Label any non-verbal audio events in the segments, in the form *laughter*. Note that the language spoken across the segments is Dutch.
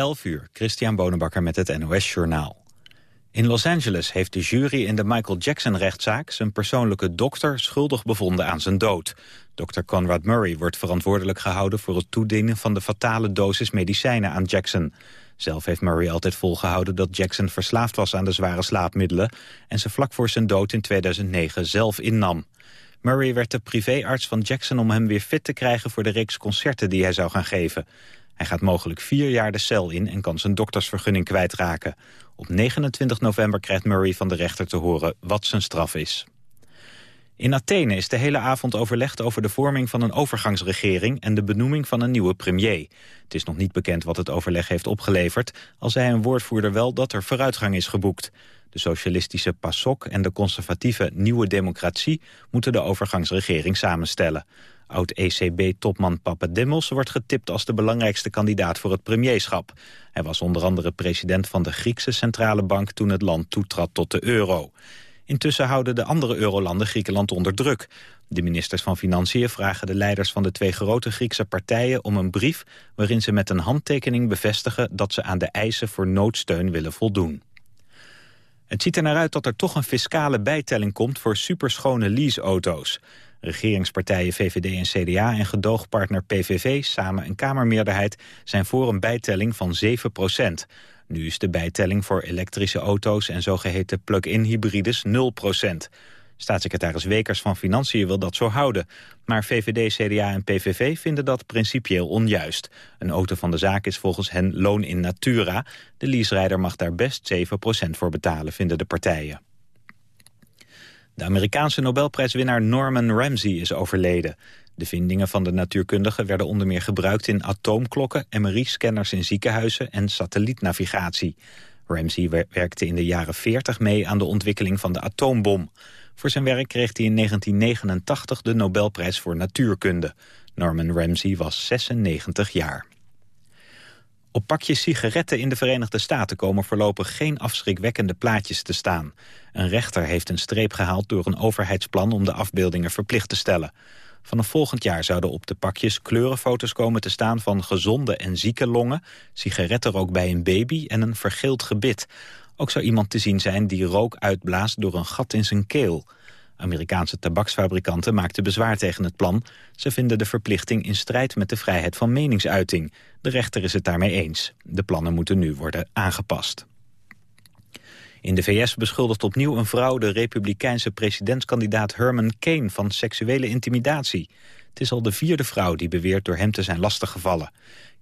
11 uur, Christian Bonenbakker met het NOS Journaal. In Los Angeles heeft de jury in de Michael Jackson-rechtszaak... zijn persoonlijke dokter schuldig bevonden aan zijn dood. Dr. Conrad Murray wordt verantwoordelijk gehouden... voor het toedienen van de fatale dosis medicijnen aan Jackson. Zelf heeft Murray altijd volgehouden dat Jackson verslaafd was aan de zware slaapmiddelen... en ze vlak voor zijn dood in 2009 zelf innam. Murray werd de privéarts van Jackson om hem weer fit te krijgen... voor de reeks concerten die hij zou gaan geven. Hij gaat mogelijk vier jaar de cel in en kan zijn doktersvergunning kwijtraken. Op 29 november krijgt Murray van de rechter te horen wat zijn straf is. In Athene is de hele avond overlegd over de vorming van een overgangsregering en de benoeming van een nieuwe premier. Het is nog niet bekend wat het overleg heeft opgeleverd, al zei een woordvoerder wel dat er vooruitgang is geboekt. De socialistische PASOK en de conservatieve Nieuwe Democratie moeten de overgangsregering samenstellen. Oud-ECB-topman Papademos wordt getipt als de belangrijkste kandidaat voor het premierschap. Hij was onder andere president van de Griekse Centrale Bank toen het land toetrad tot de euro. Intussen houden de andere eurolanden Griekenland onder druk. De ministers van Financiën vragen de leiders van de twee grote Griekse partijen om een brief waarin ze met een handtekening bevestigen dat ze aan de eisen voor noodsteun willen voldoen. Het ziet er naar uit dat er toch een fiscale bijtelling komt voor superschone leaseauto's. Regeringspartijen VVD en CDA en gedoogpartner PVV, samen een Kamermeerderheid, zijn voor een bijtelling van 7 procent. Nu is de bijtelling voor elektrische auto's en zogeheten plug-in hybrides 0 procent. Staatssecretaris Wekers van Financiën wil dat zo houden. Maar VVD, CDA en PVV vinden dat principieel onjuist. Een auto van de zaak is volgens hen loon in natura. De leaserijder mag daar best 7% voor betalen, vinden de partijen. De Amerikaanse Nobelprijswinnaar Norman Ramsey is overleden. De vindingen van de natuurkundige werden onder meer gebruikt in atoomklokken, MRI-scanners in ziekenhuizen en satellietnavigatie. Ramsey werkte in de jaren 40 mee aan de ontwikkeling van de atoombom. Voor zijn werk kreeg hij in 1989 de Nobelprijs voor natuurkunde. Norman Ramsey was 96 jaar. Op pakjes sigaretten in de Verenigde Staten komen voorlopig geen afschrikwekkende plaatjes te staan. Een rechter heeft een streep gehaald door een overheidsplan om de afbeeldingen verplicht te stellen. Vanaf volgend jaar zouden op de pakjes kleurenfoto's komen te staan van gezonde en zieke longen, sigarettenrook bij een baby en een vergeeld gebit. Ook zou iemand te zien zijn die rook uitblaast door een gat in zijn keel. Amerikaanse tabaksfabrikanten maakten bezwaar tegen het plan. Ze vinden de verplichting in strijd met de vrijheid van meningsuiting. De rechter is het daarmee eens. De plannen moeten nu worden aangepast. In de VS beschuldigt opnieuw een vrouw de republikeinse presidentskandidaat Herman Kane van seksuele intimidatie. Het is al de vierde vrouw die beweert door hem te zijn lastiggevallen.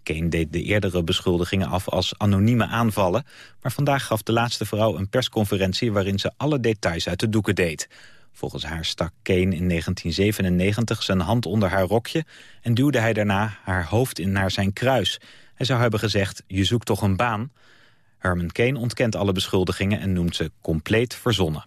Kane deed de eerdere beschuldigingen af als anonieme aanvallen... maar vandaag gaf de laatste vrouw een persconferentie... waarin ze alle details uit de doeken deed. Volgens haar stak Kane in 1997 zijn hand onder haar rokje... en duwde hij daarna haar hoofd in naar zijn kruis. Hij zou hebben gezegd, je zoekt toch een baan? Herman Kane ontkent alle beschuldigingen en noemt ze compleet verzonnen.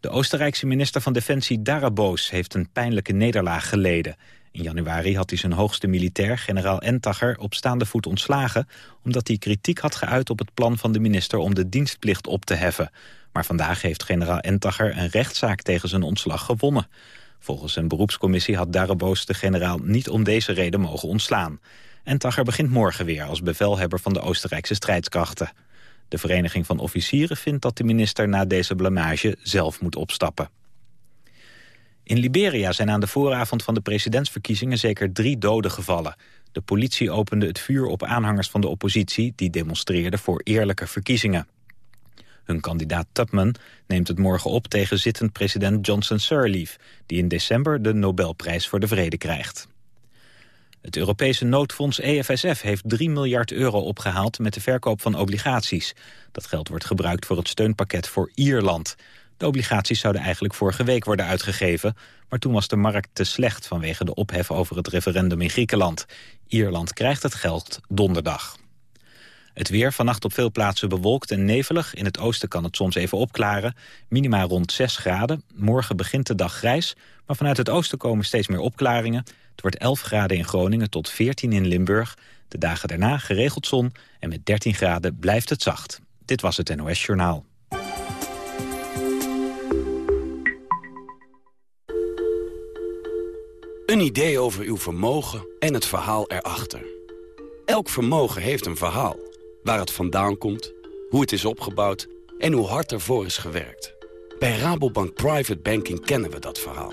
De Oostenrijkse minister van Defensie Darabos heeft een pijnlijke nederlaag geleden. In januari had hij zijn hoogste militair, generaal Entacher, op staande voet ontslagen... omdat hij kritiek had geuit op het plan van de minister om de dienstplicht op te heffen. Maar vandaag heeft generaal Entacher een rechtszaak tegen zijn ontslag gewonnen. Volgens een beroepscommissie had Darabos de generaal niet om deze reden mogen ontslaan. Entacher begint morgen weer als bevelhebber van de Oostenrijkse strijdkrachten. De Vereniging van Officieren vindt dat de minister na deze blamage zelf moet opstappen. In Liberia zijn aan de vooravond van de presidentsverkiezingen zeker drie doden gevallen. De politie opende het vuur op aanhangers van de oppositie... die demonstreerden voor eerlijke verkiezingen. Hun kandidaat Tubman neemt het morgen op tegen zittend president Johnson Sirleaf... die in december de Nobelprijs voor de Vrede krijgt. Het Europese noodfonds EFSF heeft 3 miljard euro opgehaald met de verkoop van obligaties. Dat geld wordt gebruikt voor het steunpakket voor Ierland. De obligaties zouden eigenlijk vorige week worden uitgegeven... maar toen was de markt te slecht vanwege de ophef over het referendum in Griekenland. Ierland krijgt het geld donderdag. Het weer vannacht op veel plaatsen bewolkt en nevelig. In het oosten kan het soms even opklaren. Minima rond 6 graden. Morgen begint de dag grijs. Maar vanuit het oosten komen steeds meer opklaringen. Het wordt 11 graden in Groningen tot 14 in Limburg. De dagen daarna geregeld zon. En met 13 graden blijft het zacht. Dit was het NOS Journaal. Een idee over uw vermogen en het verhaal erachter. Elk vermogen heeft een verhaal. Waar het vandaan komt, hoe het is opgebouwd en hoe hard ervoor is gewerkt. Bij Rabobank Private Banking kennen we dat verhaal.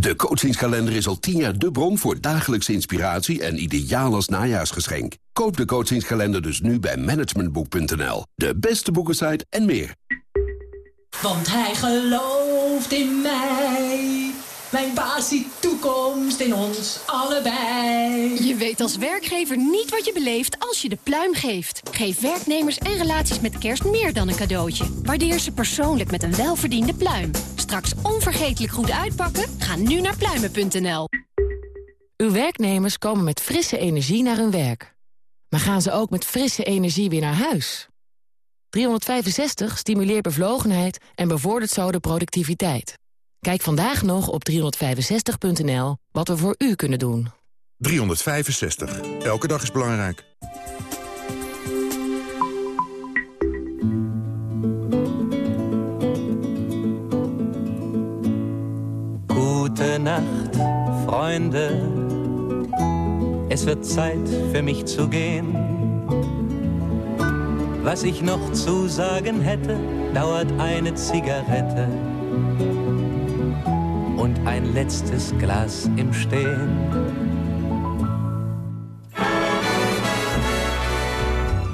De coachingskalender is al tien jaar de bron voor dagelijkse inspiratie en ideaal als najaarsgeschenk. Koop de coachingskalender dus nu bij managementboek.nl. De beste boekensite en meer. Want hij gelooft in mij. Mijn baas ziet toekomst in ons allebei. Je weet als werkgever niet wat je beleeft als je de pluim geeft. Geef werknemers en relaties met kerst meer dan een cadeautje. Waardeer ze persoonlijk met een welverdiende pluim. Straks onvergetelijk goed uitpakken? Ga nu naar pluimen.nl. Uw werknemers komen met frisse energie naar hun werk. Maar gaan ze ook met frisse energie weer naar huis? 365 stimuleert bevlogenheid en bevordert zo de productiviteit. Kijk vandaag nog op 365.nl wat we voor u kunnen doen. 365. Elke dag is belangrijk. Gute Nacht, Freunde. Es wird Zeit für mich zu gehen. Was ich noch zu sagen hätte, dauert eine Zigarette und ein letztes Glas im Stehen.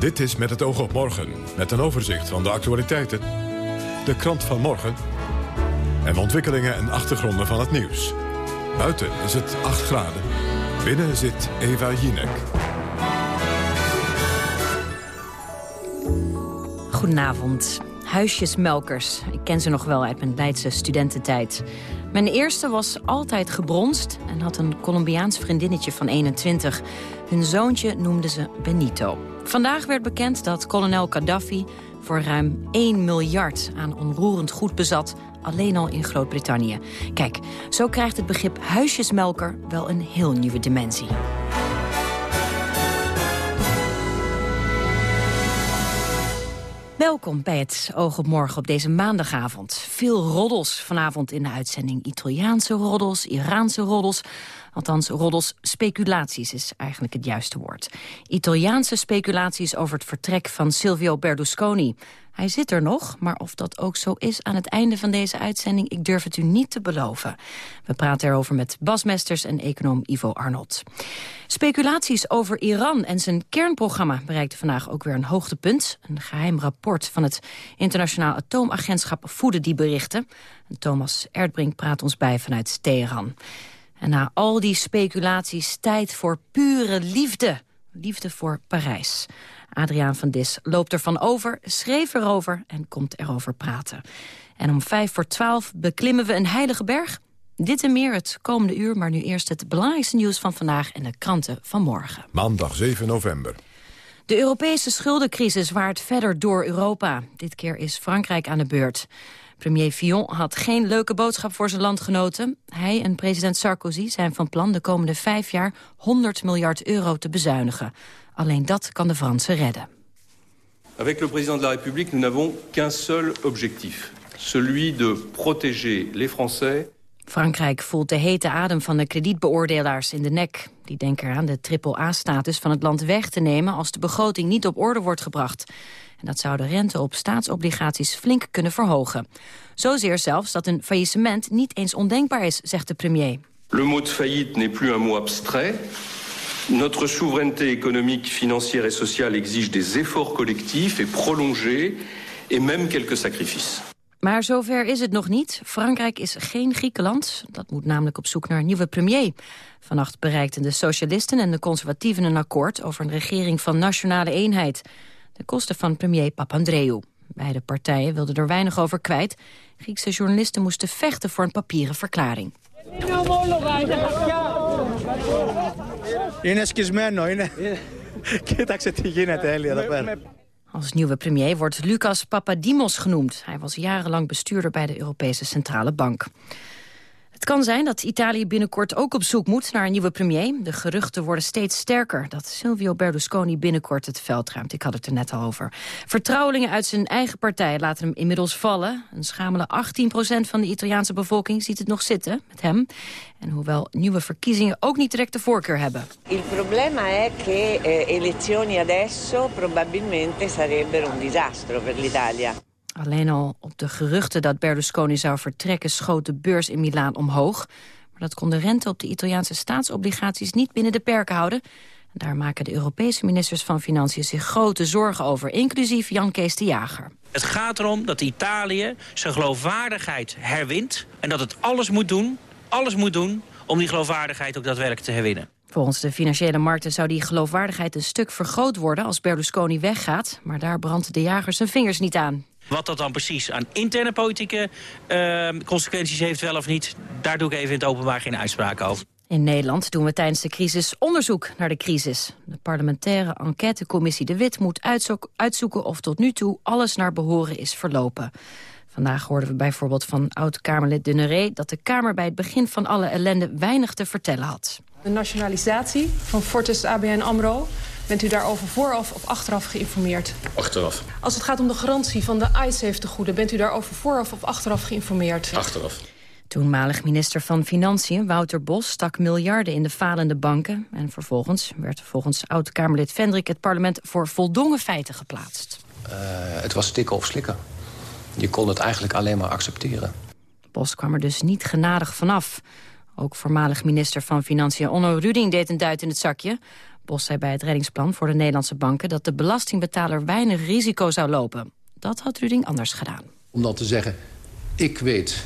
Dit is Met het oog op morgen, met een overzicht van de actualiteiten. De krant van morgen en ontwikkelingen en achtergronden van het nieuws. Buiten is het 8 graden. Binnen zit Eva Jinek. Goedenavond. Huisjesmelkers. Ik ken ze nog wel uit mijn Leidse studententijd. Mijn eerste was altijd gebronst en had een Colombiaans vriendinnetje van 21. Hun zoontje noemde ze Benito. Vandaag werd bekend dat kolonel Gaddafi voor ruim 1 miljard aan onroerend goed bezat... alleen al in Groot-Brittannië. Kijk, zo krijgt het begrip huisjesmelker wel een heel nieuwe dimensie. Welkom bij het Oog op Morgen op deze maandagavond. Veel roddels vanavond in de uitzending. Italiaanse roddels, Iraanse roddels. Althans, roddels, speculaties is eigenlijk het juiste woord. Italiaanse speculaties over het vertrek van Silvio Berlusconi. Hij zit er nog, maar of dat ook zo is aan het einde van deze uitzending... ik durf het u niet te beloven. We praten erover met basmesters en econoom Ivo Arnold. Speculaties over Iran en zijn kernprogramma bereikten vandaag ook weer een hoogtepunt. Een geheim rapport van het Internationaal Atoomagentschap voedde die berichten. Thomas Erdbrink praat ons bij vanuit Teheran. En na al die speculaties tijd voor pure liefde. Liefde voor Parijs. Adriaan van Dis loopt ervan over, schreef erover en komt erover praten. En om vijf voor twaalf beklimmen we een heilige berg. Dit en meer het komende uur, maar nu eerst het belangrijkste nieuws van vandaag en de kranten van morgen. Maandag 7 november. De Europese schuldencrisis waart verder door Europa. Dit keer is Frankrijk aan de beurt. Premier Fillon had geen leuke boodschap voor zijn landgenoten. Hij en president Sarkozy zijn van plan de komende vijf jaar 100 miljard euro te bezuinigen. Alleen dat kan de Fransen redden. Avec le président de la République, nous n'avons qu'un seul objectif. Celui de protéger les Français Frankrijk voelt de hete adem van de kredietbeoordelaars in de nek. Die denken eraan de triple-A-status van het land weg te nemen... als de begroting niet op orde wordt gebracht. En dat zou de rente op staatsobligaties flink kunnen verhogen. Zozeer zelfs dat een faillissement niet eens ondenkbaar is, zegt de premier. Le mot faillite n'est plus un mot abstrait. Notre souveraineté économique, financière et sociale exige des efforts collectifs et prolongés... et même quelques sacrifices. Maar zover is het nog niet. Frankrijk is geen Griekenland. Dat moet namelijk op zoek naar een nieuwe premier. Vannacht bereikten de socialisten en de conservatieven een akkoord... over een regering van nationale eenheid. De kosten van premier Papandreou. Beide partijen wilden er weinig over kwijt. Griekse journalisten moesten vechten voor een papieren verklaring. Είναι σκισμένο, είναι. Κοίταξε τι γίνεται, Έλλη, εδώ πέρα. *laughs* Als nieuwe premier wordt Lucas Papadimos genoemd. Hij was jarenlang bestuurder bij de Europese Centrale Bank. Het kan zijn dat Italië binnenkort ook op zoek moet naar een nieuwe premier. De geruchten worden steeds sterker dat Silvio Berlusconi binnenkort het veld ruimt. Ik had het er net al over. Vertrouwelingen uit zijn eigen partij laten hem inmiddels vallen. Een schamele 18% van de Italiaanse bevolking ziet het nog zitten met hem. En hoewel nieuwe verkiezingen ook niet direct de voorkeur hebben. Problema è che eh, elezioni adesso probabilmente sarebbero un disastro per l'Italia. Alleen al op de geruchten dat Berlusconi zou vertrekken... schoot de beurs in Milaan omhoog. Maar dat kon de rente op de Italiaanse staatsobligaties niet binnen de perken houden. Daar maken de Europese ministers van Financiën zich grote zorgen over. Inclusief Jan Kees de Jager. Het gaat erom dat Italië zijn geloofwaardigheid herwint... en dat het alles moet doen, alles moet doen om die geloofwaardigheid ook daadwerkelijk te herwinnen. Volgens de financiële markten zou die geloofwaardigheid een stuk vergroot worden als Berlusconi weggaat. Maar daar brandt de jager zijn vingers niet aan. Wat dat dan precies aan interne politieke uh, consequenties heeft wel of niet... daar doe ik even in het openbaar geen uitspraak over. In Nederland doen we tijdens de crisis onderzoek naar de crisis. De parlementaire enquêtecommissie De Wit moet uitzoeken of tot nu toe alles naar behoren is verlopen. Vandaag hoorden we bijvoorbeeld van oud-Kamerlid De Neré... dat de Kamer bij het begin van alle ellende weinig te vertellen had. De nationalisatie van Fortis ABN AMRO Bent u daarover vooraf of achteraf geïnformeerd? Achteraf. Als het gaat om de garantie van de iSafe tegoeden... bent u daarover vooraf of achteraf geïnformeerd? Achteraf. Toenmalig minister van Financiën, Wouter Bos, stak miljarden in de falende banken. En vervolgens werd volgens oud-Kamerlid Vendrik het parlement voor voldongen feiten geplaatst. Uh, het was stikken of slikken. Je kon het eigenlijk alleen maar accepteren. Bos kwam er dus niet genadig vanaf. Ook voormalig minister van Financiën Onno Ruding deed een duit in het zakje. Bos zei bij het reddingsplan voor de Nederlandse banken... dat de belastingbetaler weinig risico zou lopen. Dat had Ruding anders gedaan. Om dan te zeggen, ik weet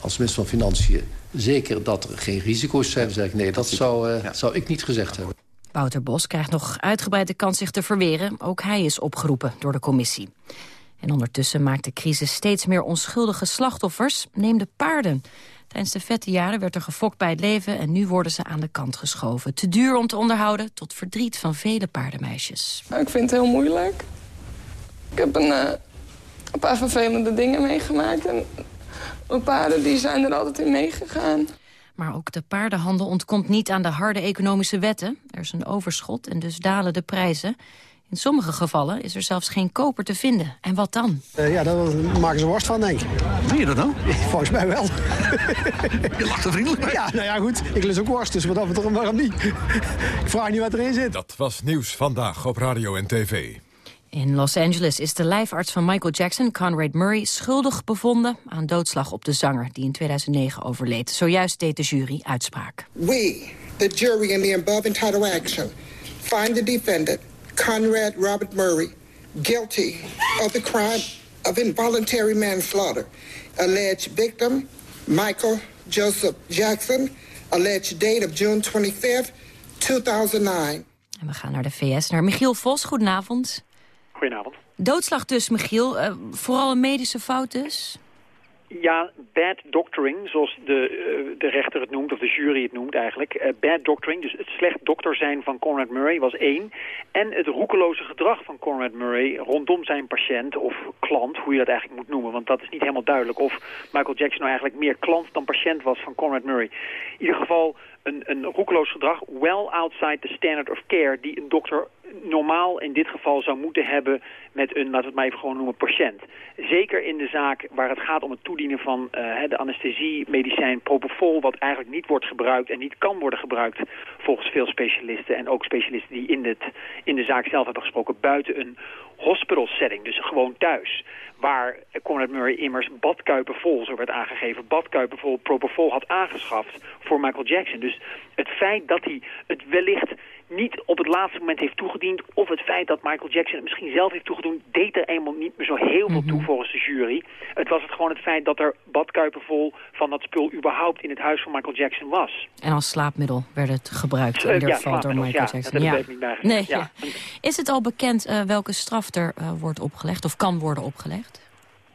als minister van Financiën... zeker dat er geen risico's zijn, zeg ik nee, dat zou, uh, zou ik niet gezegd hebben. Wouter Bos krijgt nog uitgebreid de kans zich te verweren. Ook hij is opgeroepen door de commissie. En ondertussen maakt de crisis steeds meer onschuldige slachtoffers. Neem de paarden. Tijdens de vette jaren werd er gefokt bij het leven... en nu worden ze aan de kant geschoven. Te duur om te onderhouden, tot verdriet van vele paardenmeisjes. Ik vind het heel moeilijk. Ik heb een, uh, een paar vervelende dingen meegemaakt. En mijn paarden die zijn er altijd in meegegaan. Maar ook de paardenhandel ontkomt niet aan de harde economische wetten. Er is een overschot en dus dalen de prijzen. In sommige gevallen is er zelfs geen koper te vinden. En wat dan? Uh, ja, daar maken ze worst van, denk ik. Meen je dat nou? Volgens mij wel. *laughs* je lacht er vriendelijk bij. Ja, nou ja, goed. Ik lust ook worst, dus wat af en toe, waarom niet? ik vraag niet wat erin zit. Dat was Nieuws Vandaag op Radio en TV. In Los Angeles is de lijfarts van Michael Jackson, Conrad Murray, schuldig bevonden aan doodslag op de zanger die in 2009 overleed. Zojuist deed de jury uitspraak. We, the jury in the above entitled action, find the defendant Conrad Robert Murray guilty of the crime of involuntary manslaughter. Alleged victim Michael Joseph Jackson. Alleged date of June 25, 2009. En we gaan naar de VS, naar Michiel Vos. Goedenavond. Goedenavond. Doodslag dus, Michiel. Uh, vooral een medische fout dus? Ja, bad doctoring, zoals de, uh, de rechter het noemt, of de jury het noemt eigenlijk. Uh, bad doctoring, dus het slecht dokter zijn van Conrad Murray was één. En het roekeloze gedrag van Conrad Murray rondom zijn patiënt of klant, hoe je dat eigenlijk moet noemen. Want dat is niet helemaal duidelijk of Michael Jackson nou eigenlijk meer klant dan patiënt was van Conrad Murray. In ieder geval een, een roekeloos gedrag well outside the standard of care die een dokter normaal in dit geval zou moeten hebben met een, laten we het maar even gewoon noemen, patiënt. Zeker in de zaak waar het gaat om het toedienen van uh, de anesthesie-medicijn Propofol, wat eigenlijk niet wordt gebruikt en niet kan worden gebruikt volgens veel specialisten en ook specialisten die in, in de zaak zelf hebben gesproken buiten een hospital setting, dus gewoon thuis. Waar Conrad Murray immers badkuipen vol, zo werd aangegeven, badkuipen vol Propofol had aangeschaft voor Michael Jackson. Dus het feit dat hij het wellicht niet op het laatste moment heeft toegediend... of het feit dat Michael Jackson het misschien zelf heeft toegediend... deed er eenmaal niet meer zo heel veel toe mhm. volgens de jury. Het was het gewoon het feit dat er badkuipen vol van dat spul... überhaupt in het huis van Michael Jackson was. En als slaapmiddel werd het gebruikt in ieder geval door Michael ja, Jackson. Ja, dat niet nee, ja. *laughs* Is het al bekend uh, welke straf er uh, wordt opgelegd of kan worden opgelegd?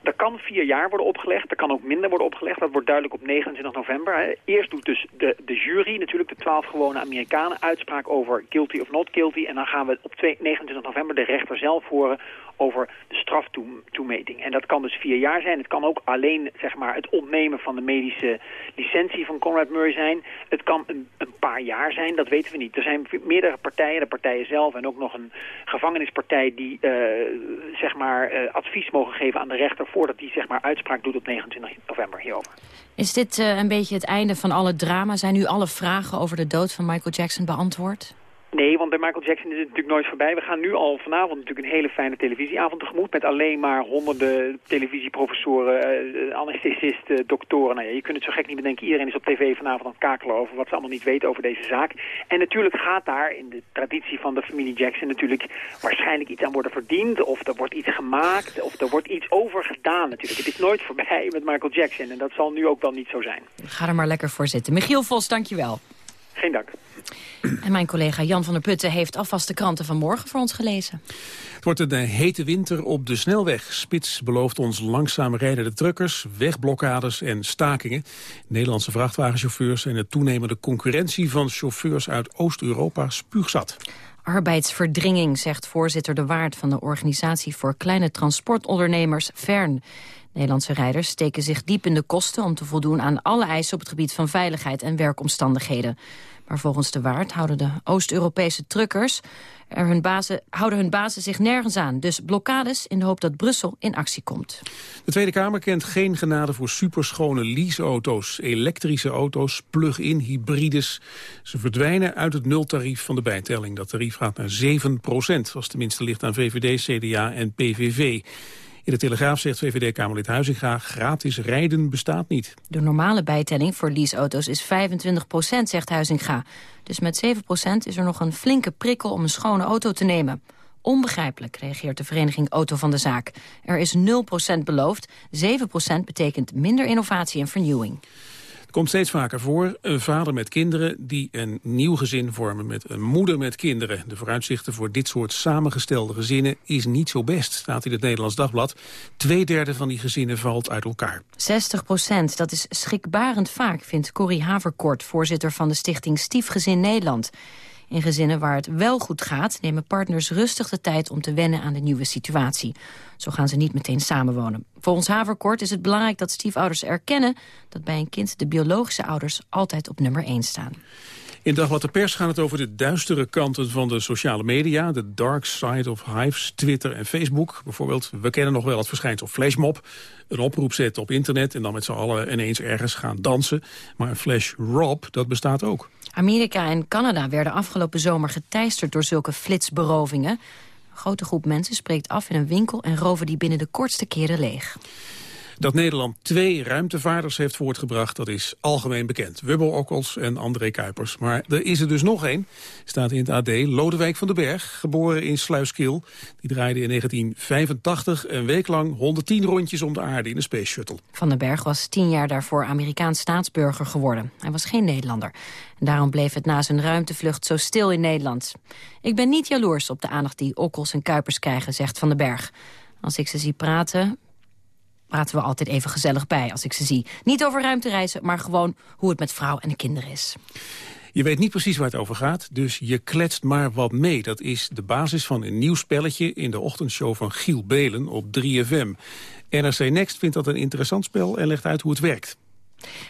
Er kan vier jaar worden opgelegd, er kan ook minder worden opgelegd. Dat wordt duidelijk op 29 november. Eerst doet dus de, de jury, natuurlijk de twaalf gewone Amerikanen, uitspraak over guilty of not guilty. En dan gaan we op 29 november de rechter zelf horen over de straftoemeting. En dat kan dus vier jaar zijn. Het kan ook alleen zeg maar, het ontnemen van de medische licentie van Conrad Murray zijn. Het kan een, paar jaar zijn, dat weten we niet. Er zijn meerdere partijen, de partijen zelf en ook nog een gevangenispartij die uh, zeg maar, uh, advies mogen geven aan de rechter voordat die zeg maar, uitspraak doet op 29 november hierover. Is dit uh, een beetje het einde van alle drama? Zijn nu alle vragen over de dood van Michael Jackson beantwoord? Nee, want bij Michael Jackson is het natuurlijk nooit voorbij. We gaan nu al vanavond natuurlijk een hele fijne televisieavond tegemoet... met alleen maar honderden televisieprofessoren, uh, anesthesisten, doktoren. Nou je kunt het zo gek niet bedenken. Iedereen is op tv vanavond aan het kakelen over wat ze allemaal niet weten over deze zaak. En natuurlijk gaat daar in de traditie van de familie Jackson natuurlijk waarschijnlijk iets aan worden verdiend... of er wordt iets gemaakt, of er wordt iets over gedaan natuurlijk. Het is nooit voorbij met Michael Jackson en dat zal nu ook wel niet zo zijn. Ga er maar lekker voor zitten. Michiel Vos, dankjewel. Geen dank. En mijn collega Jan van der Putten heeft alvast de kranten van morgen voor ons gelezen. Het wordt een hete winter op de snelweg. Spits belooft ons langzaam rijdende truckers, wegblokkades en stakingen. Nederlandse vrachtwagenchauffeurs en de toenemende concurrentie van chauffeurs uit Oost-Europa spuugzat. Arbeidsverdringing, zegt voorzitter De Waard van de Organisatie voor Kleine Transportondernemers, FERN. Nederlandse rijders steken zich diep in de kosten om te voldoen aan alle eisen op het gebied van veiligheid en werkomstandigheden. Maar volgens de Waard houden de Oost-Europese truckers er hun bazen, houden hun bazen zich nergens aan. Dus blokkades in de hoop dat Brussel in actie komt. De Tweede Kamer kent geen genade voor superschone leaseauto's. Elektrische auto's, plug-in, hybrides. Ze verdwijnen uit het nultarief van de bijtelling. Dat tarief gaat naar 7 procent, als tenminste ligt aan VVD, CDA en PVV. In de Telegraaf zegt VVD-Kamerlid Huizinga... gratis rijden bestaat niet. De normale bijtelling voor leaseauto's is 25 procent, zegt Huizinga. Dus met 7 procent is er nog een flinke prikkel om een schone auto te nemen. Onbegrijpelijk, reageert de vereniging Auto van de Zaak. Er is 0 procent beloofd, 7 procent betekent minder innovatie en vernieuwing komt steeds vaker voor. Een vader met kinderen die een nieuw gezin vormen met een moeder met kinderen. De vooruitzichten voor dit soort samengestelde gezinnen is niet zo best, staat in het Nederlands Dagblad. Tweederde van die gezinnen valt uit elkaar. 60 procent, dat is schrikbarend vaak, vindt Corrie Haverkort, voorzitter van de stichting Stiefgezin Nederland. In gezinnen waar het wel goed gaat... nemen partners rustig de tijd om te wennen aan de nieuwe situatie. Zo gaan ze niet meteen samenwonen. Volgens Haverkort is het belangrijk dat stiefouders erkennen... dat bij een kind de biologische ouders altijd op nummer 1 staan. In Dagblad de Pers gaat het over de duistere kanten van de sociale media. De dark side of Hives, Twitter en Facebook. Bijvoorbeeld, we kennen nog wel het verschijnsel flashmob. Een oproep zetten op internet en dan met z'n allen ineens ergens gaan dansen. Maar een flash rob, dat bestaat ook. Amerika en Canada werden afgelopen zomer geteisterd door zulke flitsberovingen. Een grote groep mensen spreekt af in een winkel en roven die binnen de kortste keren leeg. Dat Nederland twee ruimtevaarders heeft voortgebracht, dat is algemeen bekend. Wubbel Okkels en André Kuipers. Maar er is er dus nog één, staat in het AD. Lodewijk van den Berg, geboren in Sluiskil. Die draaide in 1985 een week lang 110 rondjes om de aarde in een space shuttle. Van den Berg was tien jaar daarvoor Amerikaans staatsburger geworden. Hij was geen Nederlander. En daarom bleef het na zijn ruimtevlucht zo stil in Nederland. Ik ben niet jaloers op de aandacht die Okkels en Kuipers krijgen, zegt Van den Berg. Als ik ze zie praten, praten we altijd even gezellig bij als ik ze zie. Niet over ruimtereizen, maar gewoon hoe het met vrouw en de kinderen is. Je weet niet precies waar het over gaat, dus je kletst maar wat mee. Dat is de basis van een nieuw spelletje in de ochtendshow van Giel Belen op 3FM. NRC Next vindt dat een interessant spel en legt uit hoe het werkt.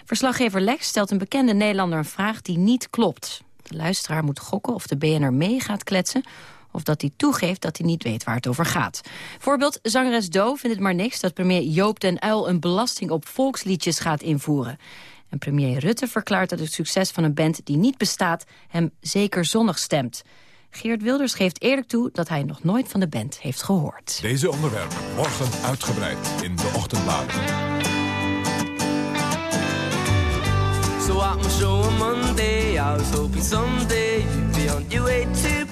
Verslaggever Lex stelt een bekende Nederlander een vraag die niet klopt. De luisteraar moet gokken of de BNR mee gaat kletsen of dat hij toegeeft dat hij niet weet waar het over gaat. Voorbeeld, zangeres Do vindt het maar niks dat premier Joop den Uil... een belasting op volksliedjes gaat invoeren. En premier Rutte verklaart dat het succes van een band die niet bestaat... hem zeker zonnig stemt. Geert Wilders geeft eerlijk toe dat hij nog nooit van de band heeft gehoord. Deze onderwerpen morgen uitgebreid in de ochtendbladen. So I'm show on Monday. I was hoping someday you'd be on your way to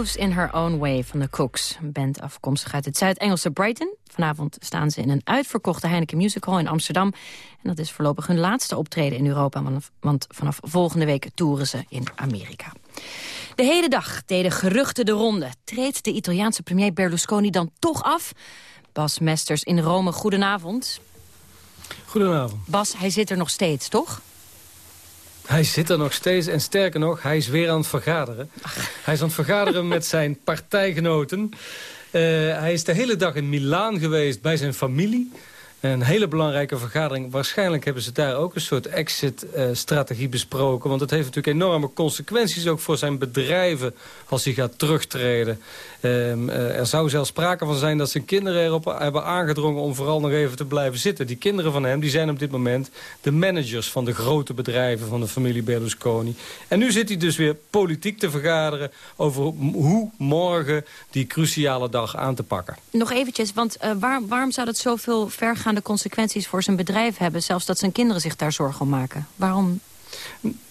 Moves in Her Own Way van de Cooks. Een band afkomstig uit het Zuid-Engelse Brighton. Vanavond staan ze in een uitverkochte Heineken Music Hall in Amsterdam. En dat is voorlopig hun laatste optreden in Europa... want- want vanaf volgende week toeren ze in Amerika. De hele dag deden geruchten de ronde. Treedt de Italiaanse premier Berlusconi dan toch af? Bas Mesters in Rome, goedenavond. Goedenavond. Bas, hij zit er nog steeds, toch? Hij zit er nog steeds en sterker nog, hij is weer aan het vergaderen. Hij is aan het vergaderen met zijn partijgenoten. Eh, hij is de hele dag in Milaan geweest bij zijn familie. Een hele belangrijke vergadering. Waarschijnlijk hebben ze daar ook een soort exit-strategie besproken. Want het heeft natuurlijk enorme consequenties ook voor zijn bedrijven... als hij gaat terugtreden. Ehm, eh, er zou zelfs sprake van zijn dat zijn kinderen erop hebben aangedrongen... om vooral nog even te blijven zitten. Die kinderen van hem die zijn op dit moment de managers van de grote bedrijven... van de familie Berlusconi. En nu zit hij dus weer politiek te vergaderen... over hoe morgen die cruciale dag aan te pakken. Nog eventjes, want eh, waar- waarom zou dat zoveel vergaande consequenties voor zijn bedrijf hebben? Zelfs dat zijn kinderen zich daar zorgen om maken. Waarom?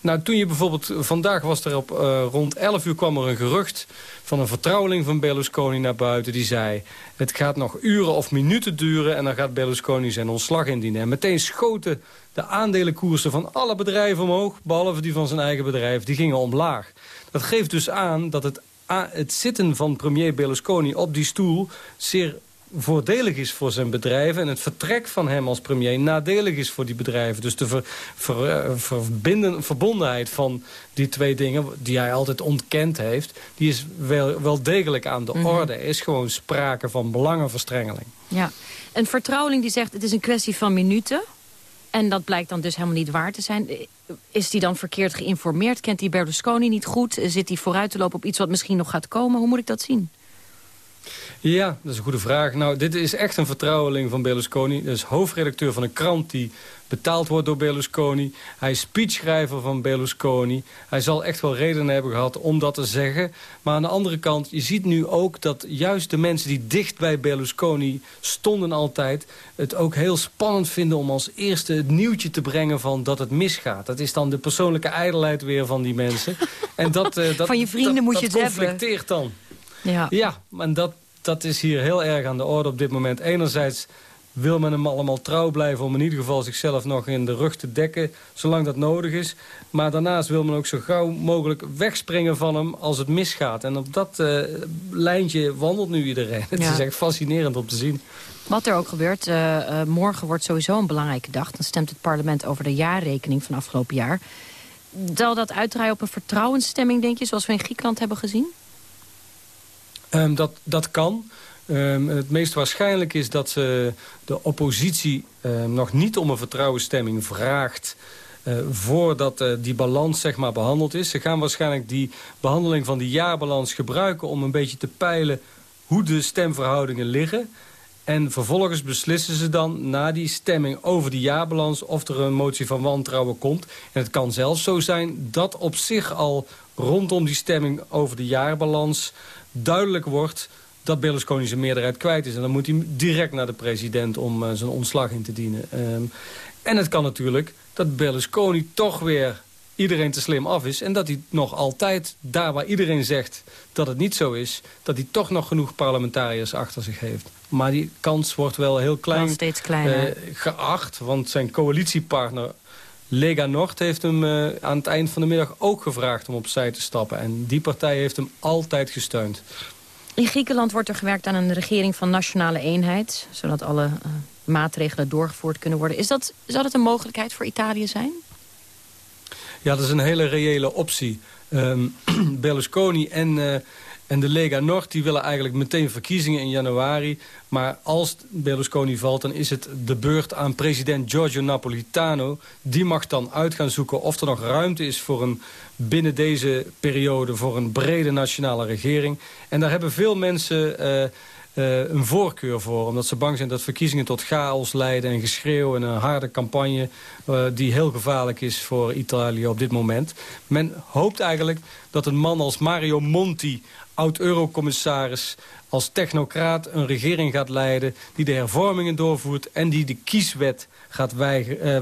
Nou, toen je bijvoorbeeld... Vandaag was er op eh, rond 11 uur kwam er een gerucht... van een vertrouweling van Berlusconi naar buiten. Die zei, het gaat nog uren of minuten duren... en dan gaat Berlusconi zijn ontslag indienen. En meteen schoten de aandelenkoersen van alle bedrijven omhoog... behalve die van zijn eigen bedrijf, die gingen omlaag. Dat geeft dus aan dat het, het zitten van premier Berlusconi op die stoel... zeer voordelig is voor zijn bedrijven... en het vertrek van hem als premier nadelig is voor die bedrijven. Dus de ver- ver- eh, verbinden, verbondenheid van die twee dingen... die hij altijd ontkend heeft... die is wel, wel degelijk aan de Mhm. orde. Er is gewoon sprake van belangenverstrengeling. Ja, een vertrouweling die zegt het is een kwestie van minuten. En dat blijkt dan dus helemaal niet waar te zijn. Is die dan verkeerd geïnformeerd? Kent die Berlusconi niet goed? Zit hij vooruit te lopen op iets wat misschien nog gaat komen? Hoe moet ik dat zien? Ja, dat is een goede vraag. Nou, dit is echt een vertrouweling van Berlusconi. Dat is hoofdredacteur van een krant die betaald wordt door Berlusconi. Hij is speechschrijver van Berlusconi. Hij zal echt wel redenen hebben gehad om dat te zeggen. Maar aan de andere kant, je ziet nu ook dat juist de mensen die dicht bij Berlusconi stonden altijd... het ook heel spannend vinden om als eerste het nieuwtje te brengen van dat het misgaat. Dat is dan de persoonlijke ijdelheid weer van die mensen. En dat, eh, dat, Van je vrienden dat- moet je dat het hebben. conflicteert dan. Ja. Ja, en dat, dat is hier heel erg aan de orde op dit moment. Enerzijds wil men hem allemaal trouw blijven... om in ieder geval zichzelf nog in de rug te dekken... zolang dat nodig is. Maar daarnaast wil men ook zo gauw mogelijk wegspringen van hem... als het misgaat. En op dat eh, lijntje wandelt nu iedereen. Het is echt fascinerend om te zien. Wat er ook gebeurt, eh, eh, morgen wordt sowieso een belangrijke dag. Dan stemt het parlement over de jaarrekening van afgelopen jaar. Zal dat uitdraaien op een vertrouwensstemming, denk je, zoals we in Griekenland hebben gezien? Ehm, dat, dat kan. Ehm, het meest waarschijnlijk is dat ze de oppositie ehm, nog niet om een vertrouwensstemming vraagt. eh, voordat uh, die balans zeg maar, behandeld is. Ze gaan waarschijnlijk die behandeling van die jaarbalans gebruiken... om een beetje te peilen hoe de stemverhoudingen liggen. En vervolgens beslissen ze dan na die stemming over die jaarbalans... of er een motie van wantrouwen komt. En het kan zelfs zo zijn dat op zich al rondom die stemming over de jaarbalans... duidelijk wordt dat Berlusconi zijn meerderheid kwijt is. En dan moet hij direct naar de president om uh, zijn ontslag in te dienen. Um, en het kan natuurlijk dat Berlusconi toch weer iedereen te slim af is... en dat hij nog altijd, daar waar iedereen zegt dat het niet zo is... dat hij toch nog genoeg parlementariërs achter zich heeft. Maar die kans wordt wel heel klein steeds kleiner. Uh, geacht, want zijn coalitiepartner... Lega Nord heeft hem uh, aan het eind van de middag ook gevraagd om opzij te stappen. En die partij heeft hem altijd gesteund. In Griekenland wordt er gewerkt aan een regering van nationale eenheid... zodat alle uh, maatregelen doorgevoerd kunnen worden. Is dat, zou dat een mogelijkheid voor Italië zijn? Ja, dat is een hele reële optie. Um, *clears throat* Berlusconi en, uh, en de Lega Nord die willen eigenlijk meteen verkiezingen in januari. Maar als Berlusconi valt, dan is het de beurt aan president Giorgio Napolitano. Die mag dan uit gaan zoeken of er nog ruimte is voor een binnen deze periode voor een brede nationale regering. En daar hebben veel mensen uh, uh, een voorkeur voor. Omdat ze bang zijn dat verkiezingen tot chaos leiden en geschreeuw en een harde campagne uh, die heel gevaarlijk is voor Italië op dit moment. Men hoopt eigenlijk dat een man als Mario Monti, oud-eurocommissaris als technocraat een regering gaat leiden... die de hervormingen doorvoert en die de kieswet gaat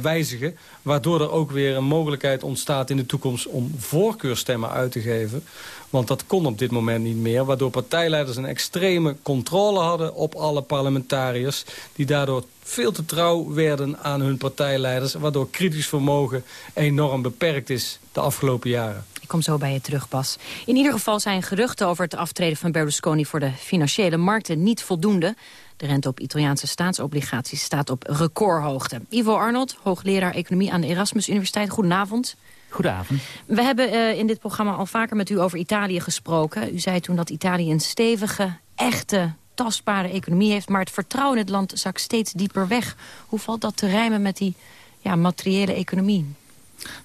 wijzigen... waardoor er ook weer een mogelijkheid ontstaat in de toekomst... om voorkeurstemmen uit te geven. Want dat kon op dit moment niet meer. Waardoor partijleiders een extreme controle hadden op alle parlementariërs... die daardoor veel te trouw werden aan hun partijleiders... waardoor kritisch vermogen enorm beperkt is de afgelopen jaren. Ik kom zo bij je terug, Bas. In ieder geval zijn geruchten over het aftreden van Berlusconi... voor de financiële markten niet voldoende. De rente op Italiaanse staatsobligaties staat op recordhoogte. Ivo Arnold, hoogleraar economie aan de Erasmus Universiteit. Goedenavond. Goedenavond. We hebben uh, in dit programma al vaker met u over Italië gesproken. U zei toen dat Italië een stevige, echte, tastbare economie heeft... maar het vertrouwen in het land zakt steeds dieper weg. Hoe valt dat te rijmen met die ja, materiële economie?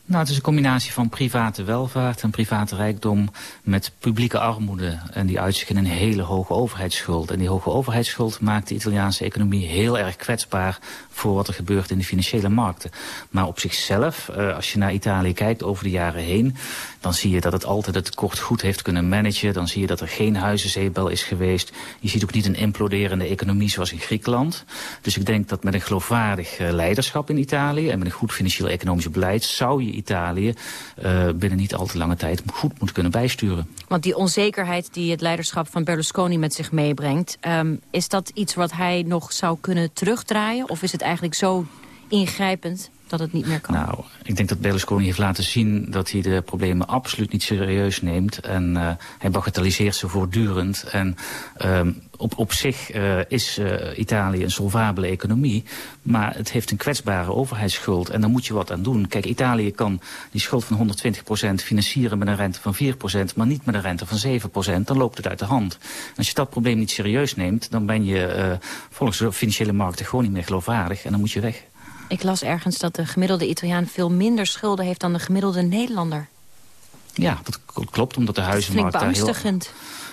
Nou, het is een combinatie van private welvaart en private rijkdom met publieke armoede. En die uitzicht in een hele hoge overheidsschuld. En die hoge overheidsschuld maakt de Italiaanse economie heel erg kwetsbaar voor wat er gebeurt in de financiële markten. Maar op zichzelf, uh, als je naar Italië kijkt over de jaren heen, dan zie je dat het altijd het tekort goed heeft kunnen managen. Dan zie je dat er geen huizenzeebel is geweest. Je ziet ook niet een imploderende economie zoals in Griekenland. Dus ik denk dat met een geloofwaardig uh, leiderschap in Italië en met een goed financieel-economisch beleid zou je Italië uh, binnen niet al te lange tijd goed moeten kunnen bijsturen. Want die onzekerheid die het leiderschap van Berlusconi met zich meebrengt... Um, is dat iets wat hij nog zou kunnen terugdraaien? Of is het eigenlijk zo ingrijpend dat het niet meer kan? Nou, ik denk dat Berlusconi heeft laten zien dat hij de problemen absoluut niet serieus neemt. En uh, hij bagatelliseert ze voortdurend. En um, op, op zich uh, is uh, Italië een solvabele economie. Maar het heeft een kwetsbare overheidsschuld. En daar moet je wat aan doen. Kijk, Italië kan die schuld van 120% financieren met een rente van 4%. Maar niet met een rente van 7%. Dan loopt het uit de hand. Als je dat probleem niet serieus neemt. Dan ben je volgens de financiële markten gewoon niet meer geloofwaardig. En dan moet je weg. Ik las ergens dat de gemiddelde Italiaan veel minder schulden heeft dan de gemiddelde Nederlander. Ja, dat klopt, omdat de huizenmarkt daar heel...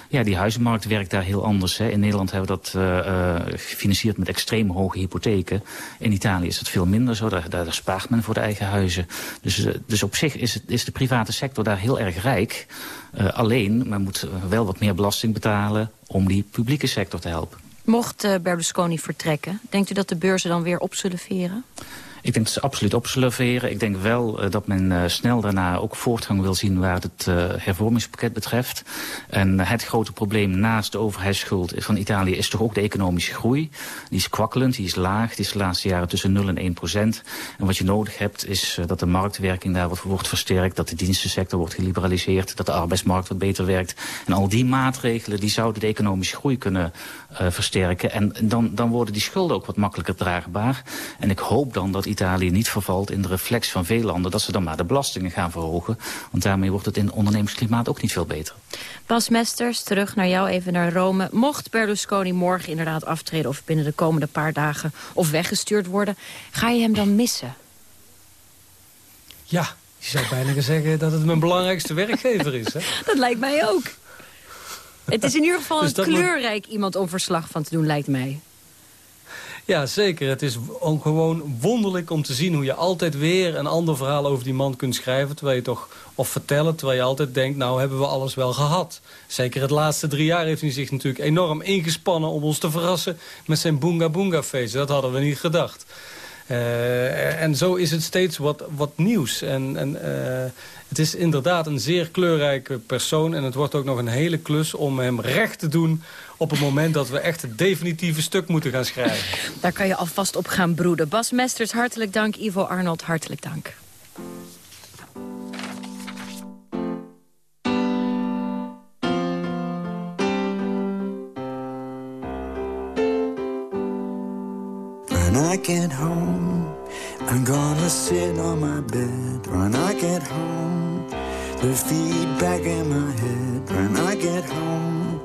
Ja, die huizenmarkt werkt daar heel anders. Hè. In Nederland hebben we dat uh, uh, gefinancierd met extreem hoge hypotheken. In Italië is dat veel minder zo. Daar, daar, daar spaart men voor de eigen huizen. Dus, uh, dus op zich is, het, is de private sector daar heel erg rijk. alleen, men moet wel wat meer belasting betalen om die publieke sector te helpen. Mocht uh, Berlusconi vertrekken, denkt u dat de beurzen dan weer op zullen veren? Ik denk ze absoluut veren. Ik denk wel uh, dat men uh, snel daarna ook voortgang wil zien waar het hervormingspakket betreft. En het grote probleem naast de overheidsschuld van Italië is toch ook de economische groei. Die is kwakkelend, die is laag, die is de laatste jaren tussen 0 en 1 procent. En wat je nodig hebt is dat de marktwerking daar wordt, wordt versterkt, dat de dienstensector wordt geliberaliseerd, dat de arbeidsmarkt wat beter werkt. En al die maatregelen die zouden de economische groei kunnen versterken. En dan, dan worden die schulden ook wat makkelijker draagbaar. En ik hoop dan dat Italië niet vervalt in de reflex van veel landen... dat ze dan maar de belastingen gaan verhogen. Want daarmee wordt het in ondernemersklimaat ook niet veel beter. Bas Mesters, terug naar jou, even naar Rome. Mocht Berlusconi morgen inderdaad aftreden... of binnen de komende paar dagen of weggestuurd worden... ga je hem dan missen? Ja, je zou bijna *laughs* zeggen dat het mijn belangrijkste werkgever is. Hè? Dat lijkt mij ook. Het is in ieder geval *laughs* Dus een moet- kleurrijk iemand om verslag van te doen, lijkt mij. Ja, zeker. Het is ook gewoon wonderlijk om te zien hoe je altijd weer een ander verhaal over die man kunt schrijven. Terwijl je toch, of vertellen, terwijl je altijd denkt, nou hebben we alles wel gehad. Zeker het laatste drie jaar heeft hij zich natuurlijk enorm ingespannen om ons te verrassen met zijn Boonga Boonga feest. Dat hadden we niet gedacht. Eh, en zo is het steeds wat, wat nieuws. En, en eh, het is inderdaad een zeer kleurrijke persoon. En het wordt ook nog een hele klus om hem recht te doen... op het moment dat we echt het definitieve stuk moeten gaan schrijven. Daar kan je alvast op gaan broeden. Bas Mesters, hartelijk dank. Ivo Arnold, hartelijk dank. When I get home, I'm gonna sit on my bed. When I get home, the feedback in my head. When I get home,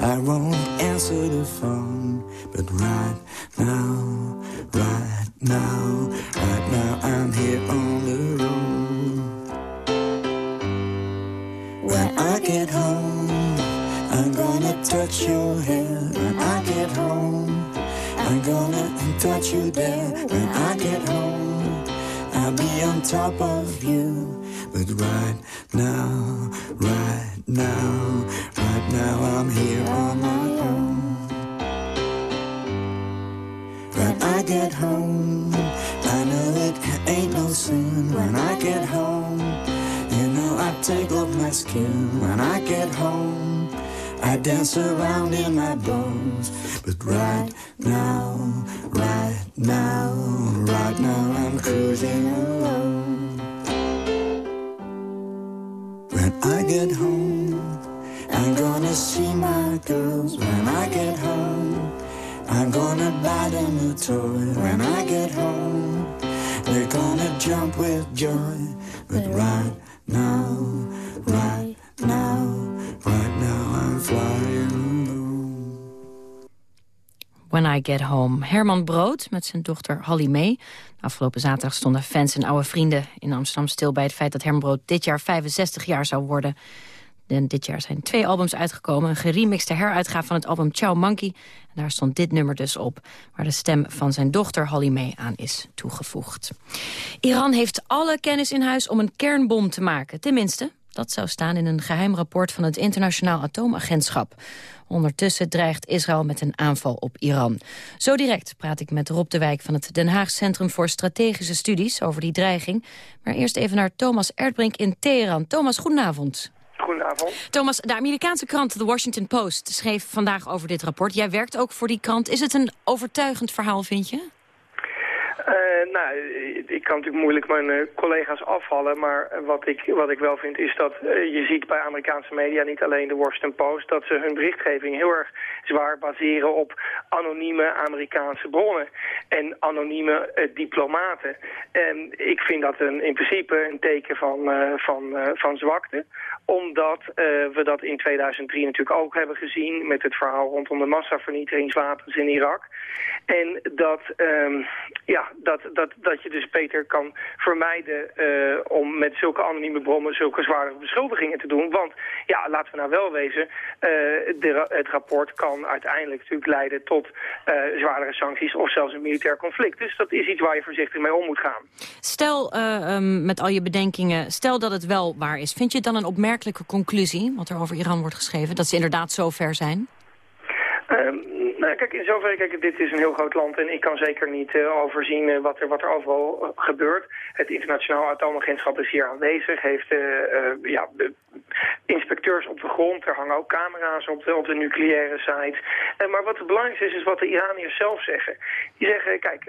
I won't answer the phone. But right now, right now, right now, I'm here on the road. When I get home, I'm gonna touch your hair. When I get home, I'm gonna touch you there. When I get home, I'll be on top of you. But right now, right now, right now, I'm here on my own. When I get home, I know it ain't no sin. When I get home, you know I take off my skin. When I get home, I dance around in my bones. But right now, right now, right now, I'm cruising alone. When I get home, I'm gonna see my girls. When I get home, I'm gonna buy them a toy. When I get home, they're gonna jump with joy. But right now, right now, When I Get Home. Herman Brood met zijn dochter Holly May. Afgelopen zaterdag stonden fans en oude vrienden in Amsterdam stil... bij het feit dat Herman Brood dit jaar 65 jaar zou worden. En dit jaar zijn twee albums uitgekomen. Een geremixte heruitgave van het album Ciao Monkey. En daar stond dit nummer dus op... waar de stem van zijn dochter Holly May aan is toegevoegd. Iran heeft alle kennis in huis om een kernbom te maken. Tenminste, dat zou staan in een geheim rapport van het Internationaal Atoomagentschap. Ondertussen dreigt Israël met een aanval op Iran. Zo direct praat ik met Rob de Wijk van het Den Haag Centrum voor Strategische Studies over die dreiging. Maar eerst even naar Thomas Erdbrink in Teheran. Thomas, goedenavond. Goedenavond. Thomas, de Amerikaanse krant The Washington Post schreef vandaag over dit rapport. Jij werkt ook voor die krant. Is het een overtuigend verhaal, vind je? Eh, nou, kan natuurlijk moeilijk mijn eh, collega's afvallen, maar eh, wat ik, wat ik wel vind is dat eh, je ziet bij Amerikaanse media, niet alleen de Washington Post, dat ze hun berichtgeving heel erg zwaar baseren op anonieme Amerikaanse bronnen en anonieme diplomaten. En ik vind dat een, in principe een teken van, van, van zwakte, omdat we dat in 2003 natuurlijk ook hebben gezien met het verhaal rondom de massavernietigingswapens in Irak. En dat, ehm, ja, dat, dat, dat je dus beter kan vermijden eh, om met zulke anonieme bronnen zulke zware beschuldigingen te doen. Want ja, laten we nou wel wezen, eh, de, het rapport kan uiteindelijk natuurlijk leiden tot eh, zwaardere sancties of zelfs een militair conflict. Dus dat is iets waar je voorzichtig mee om moet gaan. Stel, eh, ehm, met al je bedenkingen, stel dat het wel waar is. Vind je het dan een opmerkelijke conclusie, wat er over Iran wordt geschreven, dat ze inderdaad zo ver zijn? Ehm, nou, kijk, in zoverre, kijk, dit is een heel groot land en ik kan zeker niet eh, overzien eh, wat, er, wat er overal eh, gebeurt. Het internationaal atoomagentschap is hier aanwezig, heeft ja, inspecteurs op de grond. Er hangen ook camera's op de, op de nucleaire site. Maar wat het belangrijkste is, is wat de Iraniërs zelf zeggen. Die zeggen, kijk,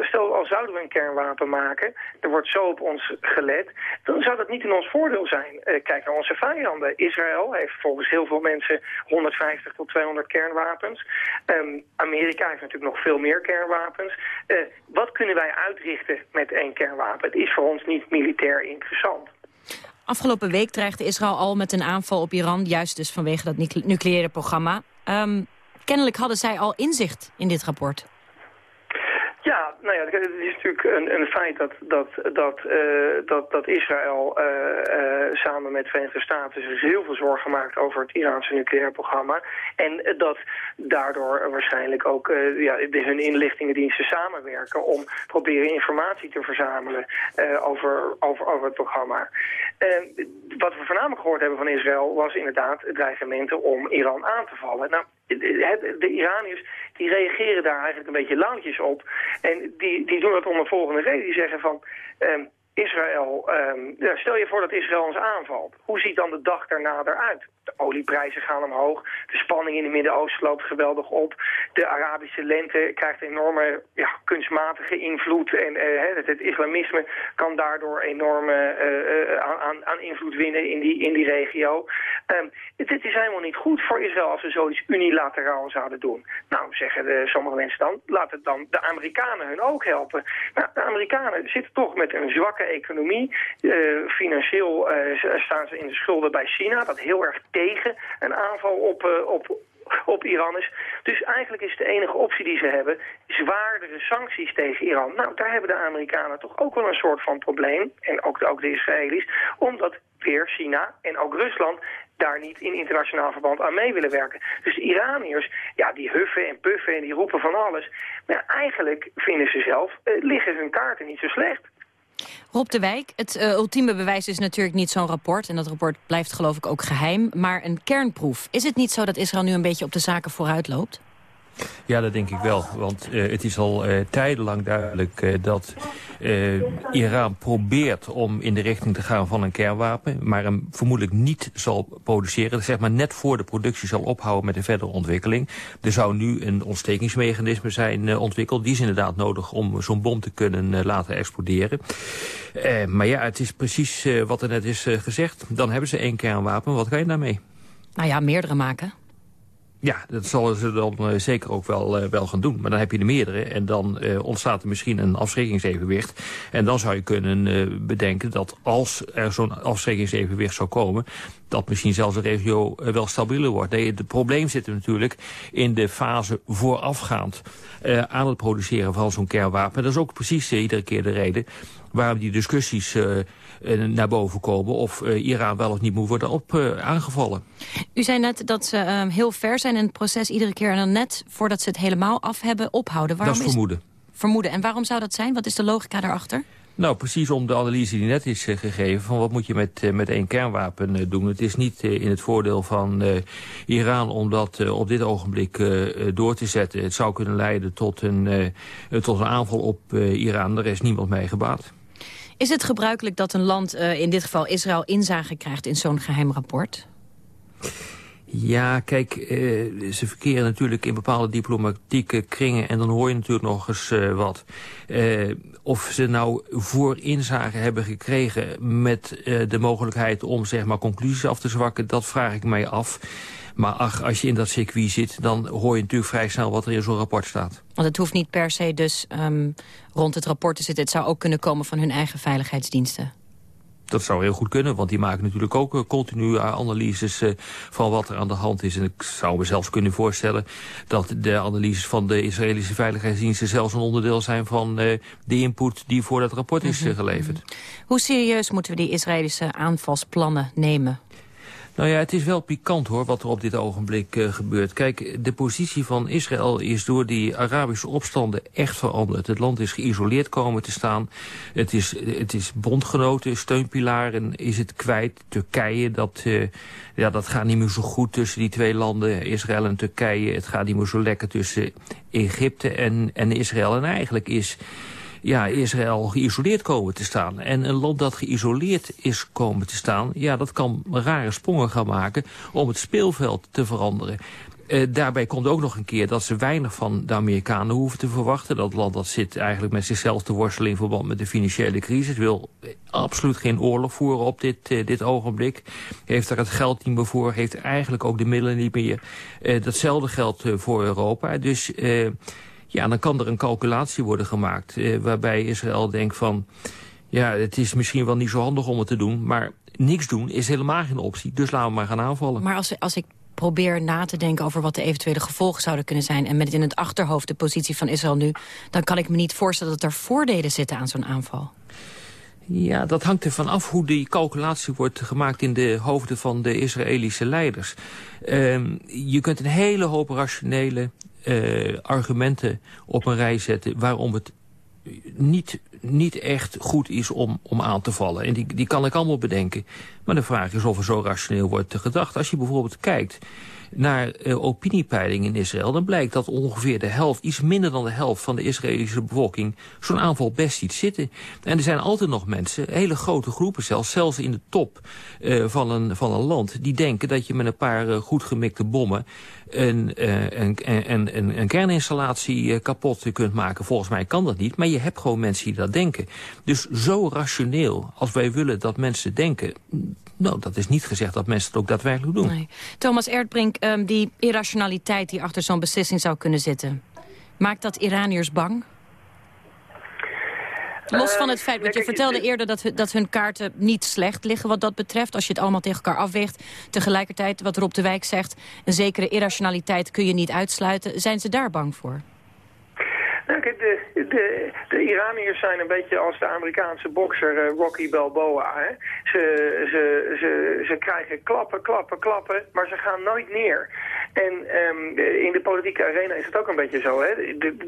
stel al zouden we een kernwapen maken, er wordt zo op ons gelet, dan zou dat niet in ons voordeel zijn. Kijk naar onze vijanden. Israël heeft volgens heel veel mensen 150 tot 200 kernwapens. Ehm, Amerika heeft natuurlijk nog veel meer kernwapens. Eh, wat kunnen wij uitrichten met één kernwapen? Het is voor ons niet militair interessant. Afgelopen week dreigde Israël al met een aanval op Iran... juist dus vanwege dat nucle- nucleaire programma. Ehm, kennelijk hadden zij al inzicht in dit rapport. Ja, nou ja, natuurlijk een, een feit dat, dat, dat, uh, dat, dat Israël uh, uh, samen met de Verenigde Staten zich heel veel zorgen maakt over het Iraanse nucleair programma. En dat daardoor waarschijnlijk ook ja, hun inlichtingendiensten samenwerken om proberen informatie te verzamelen over, over, over het programma. wat we voornamelijk gehoord hebben van Israël was inderdaad dreigementen om Iran aan te vallen. Nou, de, de Iraniërs die reageren daar eigenlijk een beetje lauwtjes op. En die, die doen dat om een volgende reden. Die zeggen van... Um, Israël, ja, stel je voor dat Israël ons aanvalt. Hoe ziet dan de dag daarna eruit? De olieprijzen gaan omhoog. De spanning in het Midden-Oosten loopt geweldig op. De Arabische lente krijgt enorme ja, kunstmatige invloed. En uh, het, het, islamisme kan daardoor enorme uh, aan, aan, invloed winnen in die, in die regio. Um, dit is helemaal niet goed voor Israël als ze zoiets unilateraal zouden doen. Nou, zeggen de, sommige mensen dan, laten dan de Amerikanen hun ook helpen. Nou, de Amerikanen zitten toch met een zwakke economie. Uh, financieel staan ze in de schulden bij China, dat heel erg tegen een aanval op, uh, op, op Iran is. Dus eigenlijk is de enige optie die ze hebben zwaardere sancties tegen Iran. Nou, daar hebben de Amerikanen toch ook wel een soort van probleem, en ook, ook de Israëli's, omdat weer China en ook Rusland daar niet in internationaal verband aan mee willen werken. Dus de Iraniërs, ja, die huffen en puffen en die roepen van alles. Maar eigenlijk vinden ze zelf, uh, liggen hun kaarten niet zo slecht. Rob de Wijk, het uh, ultieme bewijs is natuurlijk niet zo'n rapport... en dat rapport blijft geloof ik ook geheim, maar een kernproef. Is het niet zo dat Israël nu een beetje op de zaken vooruit loopt? Ja, dat denk ik wel. Want uh, het is al uh, tijdenlang duidelijk uh, dat Iran probeert om in de richting te gaan van een kernwapen. Maar hem vermoedelijk niet zal produceren. Zeg maar net voor de productie zal ophouden met de verdere ontwikkeling. Er zou nu een ontstekingsmechanisme zijn ontwikkeld. Die is inderdaad nodig om zo'n bom te kunnen laten exploderen. maar ja, het is precies wat er net is gezegd. Dan hebben ze één kernwapen. Wat kan je daarmee? Nou ja, meerdere maken. Ja, dat zullen ze dan uh, zeker ook wel, uh, wel gaan doen. Maar dan heb je er meerdere en dan uh, ontstaat er misschien een afschrikkingsevenwicht. En dan zou je kunnen bedenken dat als er zo'n afschrikkingsevenwicht zou komen... dat misschien zelfs de regio wel stabieler wordt. Nee, het probleem zit natuurlijk in de fase voorafgaand aan het produceren van zo'n kernwapen. Dat is ook precies iedere keer de reden waarom die discussies uh, naar boven komen... of uh, Iran wel of niet moet worden op, aangevallen. U zei net dat ze ehm, heel ver zijn in het proces iedere keer... en dan net voordat ze het helemaal af hebben ophouden. Waarom dat is vermoeden. Is... Vermoeden. En waarom zou dat zijn? Wat is de logica daarachter? Nou, precies om de analyse die net is gegeven... van wat moet je met, met één kernwapen doen. Het is niet in het voordeel van Iran om dat op dit ogenblik door te zetten. Het zou kunnen leiden tot een, tot een aanval op Iran. Daar is niemand mee gebaat. Is het gebruikelijk dat een land, uh, in dit geval Israël, inzage krijgt in zo'n geheim rapport? Ja, kijk, uh, ze verkeren natuurlijk in bepaalde diplomatieke kringen... en dan hoor je natuurlijk nog eens uh, wat. Uh, of ze nou voor inzage hebben gekregen met de mogelijkheid... om zeg maar conclusies af te zwakken, dat vraag ik mij af. Maar ach, als je in dat circuit zit, dan hoor je natuurlijk vrij snel wat er in zo'n rapport staat. Want het hoeft niet per se dus um, rond het rapport te zitten. Het zou ook kunnen komen van hun eigen veiligheidsdiensten. Dat zou heel goed kunnen, want die maken natuurlijk ook uh, continu analyses uh, van wat er aan de hand is. En ik zou me zelfs kunnen voorstellen dat de analyses van de Israëlische veiligheidsdiensten zelfs een onderdeel zijn van de input die voor dat rapport is mhm. geleverd. Hoe serieus moeten we die Israëlische aanvalsplannen nemen? Nou ja, het is wel pikant hoor, wat er op dit ogenblik uh, gebeurt. Kijk, de positie van Israël is door die Arabische opstanden echt veranderd. Het land is geïsoleerd komen te staan. Het is, het is bondgenoten, steunpilaren is het kwijt. Turkije, dat, uh, ja, dat gaat niet meer zo goed tussen die twee landen, Israël en Turkije. Het gaat niet meer zo lekker tussen Egypte en, en Israël. En eigenlijk is ja, Israël geïsoleerd komen te staan. En een land dat geïsoleerd is komen te staan... ja, dat kan rare sprongen gaan maken om het speelveld te veranderen. Uh, daarbij komt ook nog een keer dat ze weinig van de Amerikanen hoeven te verwachten. Dat land dat zit eigenlijk met zichzelf te worstelen in verband met de financiële crisis. Wil absoluut geen oorlog voeren op dit, uh, dit ogenblik. Heeft daar het geld niet meer voor. Heeft eigenlijk ook de middelen niet meer. Uh, datzelfde geldt voor Europa. Dus ja, dan kan er een calculatie worden gemaakt... Eh, waarbij Israël denkt van... ja, het is misschien wel niet zo handig om het te doen... maar niks doen is helemaal geen optie, dus laten we maar gaan aanvallen. Maar als, als ik probeer na te denken over wat de eventuele gevolgen zouden kunnen zijn... en met in het achterhoofd de positie van Israël nu... dan kan ik me niet voorstellen dat er voordelen zitten aan zo'n aanval. Ja, dat hangt ervan af hoe die calculatie wordt gemaakt in de hoofden van de Israëlische leiders. Um, je kunt een hele hoop rationele uh, argumenten op een rij zetten waarom het niet, niet echt goed is om, om aan te vallen. En die, die kan ik allemaal bedenken. Maar de vraag is of er zo rationeel wordt gedacht. Als je bijvoorbeeld kijkt naar uh, opiniepeilingen in Israël... dan blijkt dat ongeveer de helft, iets minder dan de helft van de Israëlische bevolking... zo'n aanval best ziet zitten. En er zijn altijd nog mensen, hele grote groepen zelfs... zelfs in de top uh, van, een, van een land... die denken dat je met een paar uh, goed gemikte bommen... Een, een, een, een, een kerninstallatie kapot kunt maken. Volgens mij kan dat niet, maar je hebt gewoon mensen die dat denken. Dus zo rationeel als wij willen dat mensen denken... Nou, dat is niet gezegd dat mensen het ook daadwerkelijk doen. Nee. Thomas Erdbrink, um, die irrationaliteit die achter zo'n beslissing zou kunnen zitten... maakt dat Iraniërs bang? Los van het feit, want je vertelde eerder dat, dat hun kaarten niet slecht liggen wat dat betreft. Als je het allemaal tegen elkaar afweegt. Tegelijkertijd, wat Rob de Wijk zegt, een zekere irrationaliteit kun je niet uitsluiten. Zijn ze daar bang voor? De, de, de Iraniërs zijn een beetje als de Amerikaanse bokser uh, Rocky Balboa. Hè? Ze, ze, ze, ze krijgen klappen, klappen, klappen, maar ze gaan nooit neer. En um, in de politieke arena is het ook een beetje zo. Hè?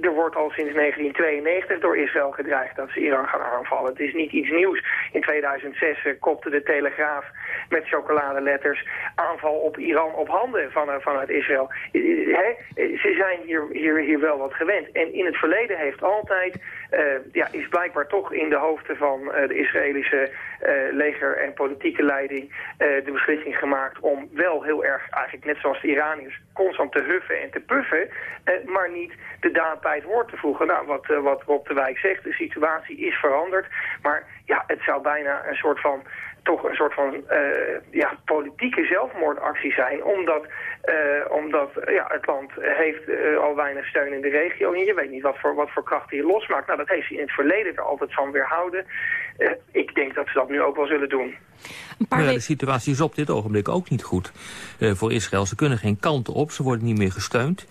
er wordt al sinds 1992 door Israël gedreigd dat ze Iran gaan aanvallen. Het is niet iets nieuws. In 2006 uh, kopte de Telegraaf met chocoladeletters aanval op Iran op handen van, uh, vanuit Israël. Ze zijn hier, hier, hier wel wat gewend. En in het verleden heeft altijd, uh, ja, is blijkbaar toch in de hoofden van uh, de Israëlische uh, leger en politieke leiding de beslissing gemaakt om wel heel erg, eigenlijk net zoals de Iraniërs, constant te huffen en te puffen, maar niet de daad bij het woord te voegen. Nou, wat, wat Rob de Wijk zegt, de situatie is veranderd, maar ja, het zou bijna een soort van toch een soort van uh, ja, politieke zelfmoordactie zijn. Omdat, uh, omdat ja, het land heeft uh, al weinig steun in de regio. En je weet niet wat voor, wat voor kracht hij losmaakt. Nou, dat heeft hij in het verleden er altijd van weerhouden. ik denk dat ze dat nu ook wel zullen doen. Ja, de situatie is op dit ogenblik ook niet goed voor Israël. Ze kunnen geen kant op, ze worden niet meer gesteund.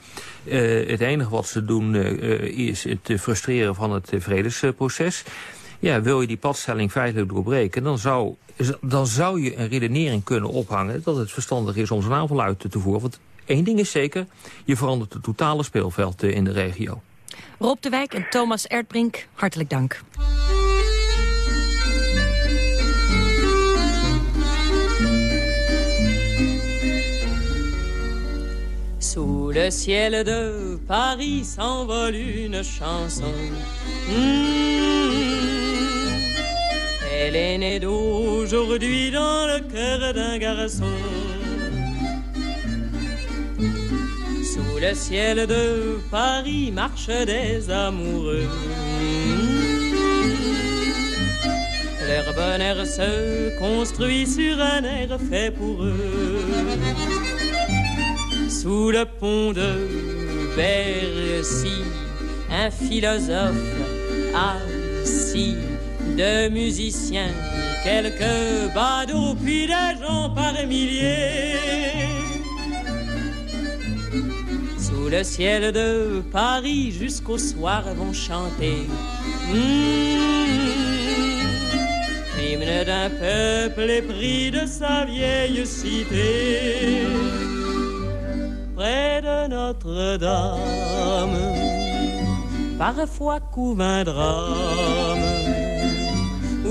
het enige wat ze doen is het frustreren van het vredesproces. Ja, wil je die padstelling feitelijk doorbreken... dan zou, dan zou je een redenering kunnen ophangen... dat het verstandig is om zijn aanval uit te voeren. Want één ding is zeker, je verandert het totale speelveld in de regio. Rob de Wijk en Thomas Erdbrink, hartelijk dank. Sous le ciel de Paris s'envole une chanson. Mmh. Elle est née d'aujourd'hui dans le cœur d'un garçon. Sous le ciel de Paris marchent des amoureux. Leur bonheur se construit sur un air fait pour eux. Sous le pont de Bercy, un philosophe assis de musiciens, quelques badauds, puis des gens par milliers. Sous le ciel de Paris, jusqu'au soir vont chanter. Mmh, hymne d'un peuple épris de sa vieille cité. Près de Notre-Dame, parfois couvre un drame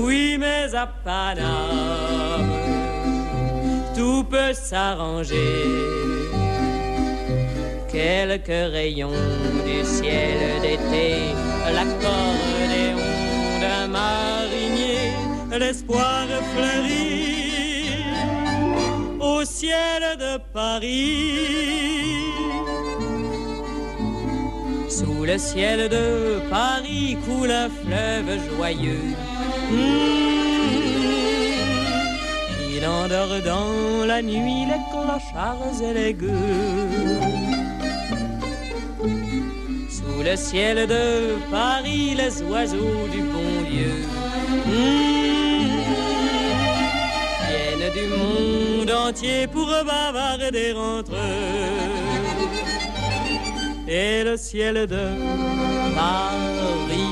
oui, mais à Paname, tout peut s'arranger. Quelques rayons du ciel d'été, l'accordéon d'un marinier, l'espoir fleurit au ciel de Paris. Sous le ciel de Paris coule un fleuve joyeux il endort dans la nuit les clochards et les gueux. Sous le ciel de Paris, les oiseaux du bon Dieu mmh, viennent du monde entier pour bavarder entre eux. Et le ciel de Paris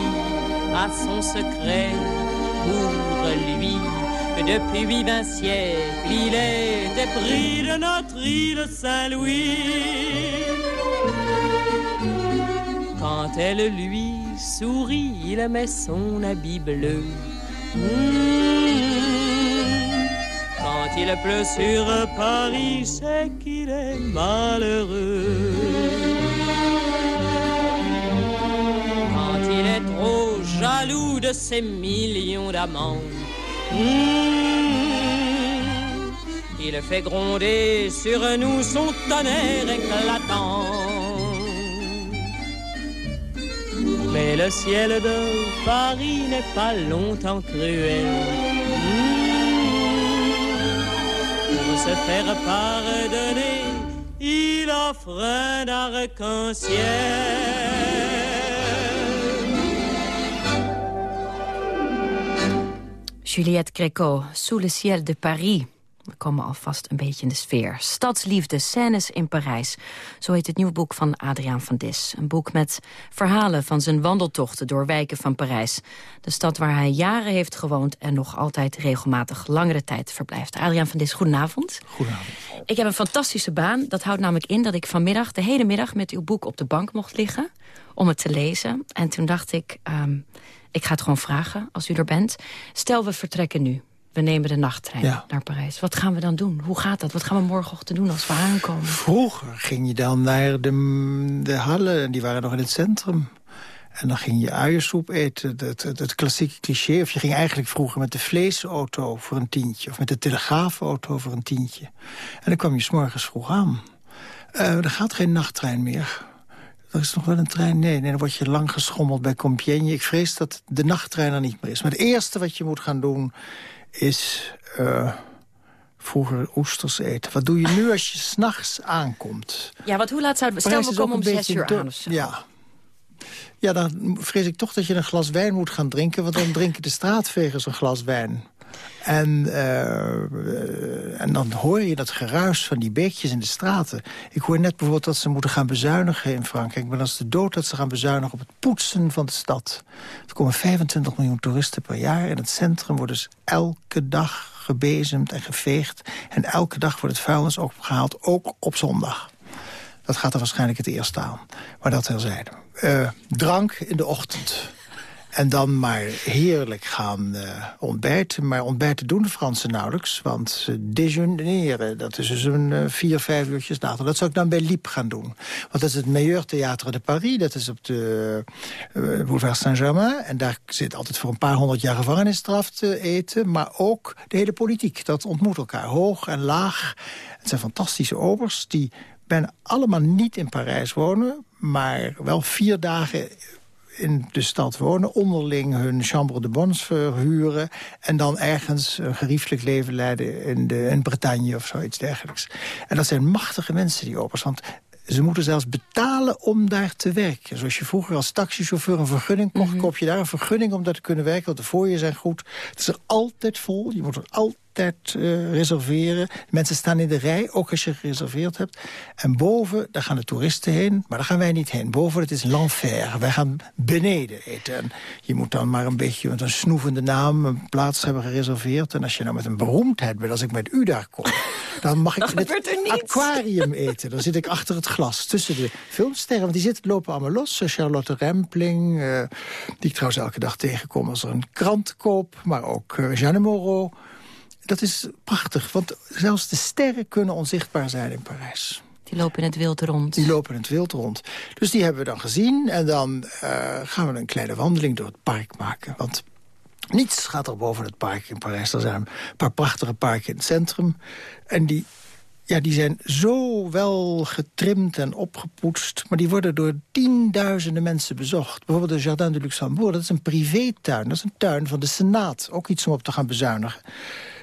a son secret pour lui. Depuis vingt siècles, il est épris de notre île Saint-Louis. Quand elle lui sourit, il met son habit bleu. Mmh. Quand il pleut sur Paris, c'est qu'il est malheureux. Jaloux de ses millions d'amants, mmh. il fait gronder sur nous son tonnerre éclatant. Mais le ciel de Paris n'est pas longtemps cruel. Mmh. Pour se faire pardonner, il offre un arc-en-ciel. Juliette Gréco, Sous le ciel de Paris. We komen alvast een beetje in de sfeer. Stadsliefde, scènes in Parijs. Zo heet het nieuwe boek van Adriaan van Dis. Een boek met verhalen van zijn wandeltochten door wijken van Parijs. De stad waar hij jaren heeft gewoond en nog altijd regelmatig langere tijd verblijft. Adriaan van Dis, goedenavond. Goedenavond. Ik heb een fantastische baan. Dat houdt namelijk in dat ik vanmiddag de hele middag met uw boek op de bank mocht liggen. Om het te lezen. En toen dacht ik, um, ik ga het gewoon vragen als u er bent. Stel we vertrekken nu we nemen de nachttrein ja. naar Parijs. Wat gaan we dan doen? Hoe gaat dat? Wat gaan we morgenochtend doen als we aankomen? Vroeger ging je dan naar de, de hallen. Die waren nog in het centrum. En dan ging je uiensoep eten, het, het, het, klassieke cliché. Of je ging eigenlijk vroeger met de vleesauto voor een tientje. Of met de telegraafauto voor een tientje. En dan kwam je s'morgens vroeg aan. Uh, er gaat geen nachttrein meer. Er is nog wel een trein. Nee, nee, dan word je lang geschommeld bij Compiègne. Ik vrees dat de nachttrein er niet meer is. Maar het eerste wat je moet gaan doen is uh, vroeger oesters eten. Wat doe je nu als je s'nachts aankomt? Ja, wat hoe laat zou het... Stel, we komen om zes uur aan of zo. Ja. ja, dan vrees ik toch dat je een glas wijn moet gaan drinken... want dan drinken de straatvegers een glas wijn. En, uh, en dan hoor je dat geruis van die beekjes in de straten. Ik hoor net bijvoorbeeld dat ze moeten gaan bezuinigen in Frankrijk. Maar dat is de dood dat ze gaan bezuinigen op het poetsen van de stad. Er komen 25 miljoen toeristen per jaar. En het centrum wordt dus elke dag gebezemd en geveegd. En elke dag wordt het vuilnis opgehaald, ook op zondag. Dat gaat er waarschijnlijk het eerste aan. Maar dat terzijde. Uh, drank in de ochtend. En dan maar heerlijk gaan uh, ontbijten. Maar ontbijten doen de Fransen nauwelijks. Want uh, dejeuneren, dat is dus een uh, vier, vijf uurtjes later. Dat zou ik dan bij Liep gaan doen. Want dat is het Meilleur Théâtre de Paris. Dat is op de boulevard Saint-Germain. En daar zit altijd voor een paar honderd jaar gevangenisstraf te eten. Maar ook de hele politiek. Dat ontmoet elkaar. Hoog en laag. Het zijn fantastische obers die bijna allemaal niet in Parijs wonen. Maar wel vier dagen in de stad wonen, onderling hun chambre de bonnes verhuren... en dan ergens een geriefelijk leven leiden in, de, in Bretagne of zoiets dergelijks. En dat zijn machtige mensen, die opers, want ze moeten zelfs betalen om daar te werken. Zoals je vroeger als taxichauffeur een vergunning kocht... Mm -hmm. koop je daar een vergunning om daar te kunnen werken... want de fooien zijn goed. Het is er altijd vol, je moet er altijd uh, reserveren. De mensen staan in de rij, ook als je gereserveerd hebt. En boven, daar gaan de toeristen heen, maar daar gaan wij niet heen. Boven, het is l'enfer. Wij gaan beneden eten. En je moet dan maar een beetje met een snoevende naam... een plaats hebben gereserveerd. En als je nou met een beroemdheid bent, als ik met u daar kom... *laughs* dan mag ik in het aquarium eten. Dan zit ik achter het glas, tussen de filmsterren. Want die zitten, lopen allemaal los. Charlotte Rempling, uh, die ik trouwens elke dag tegenkom... als er een krant koop, maar ook uh, Jeanne Moreau... Dat is prachtig, want zelfs de sterren kunnen onzichtbaar zijn in Parijs. Die lopen in het wild rond. Die lopen in het wild rond. Dus die hebben we dan gezien. En dan uh, gaan we een kleine wandeling door het park maken. Want niets gaat er boven het park in Parijs. Er zijn een paar prachtige parken in het centrum. En die, ja, die zijn zo wel getrimd en opgepoetst. Maar die worden door tienduizenden mensen bezocht. Bijvoorbeeld de Jardin de Luxembourg. Dat is een privétuin. Dat is een tuin van de Senaat. Ook iets om op te gaan bezuinigen.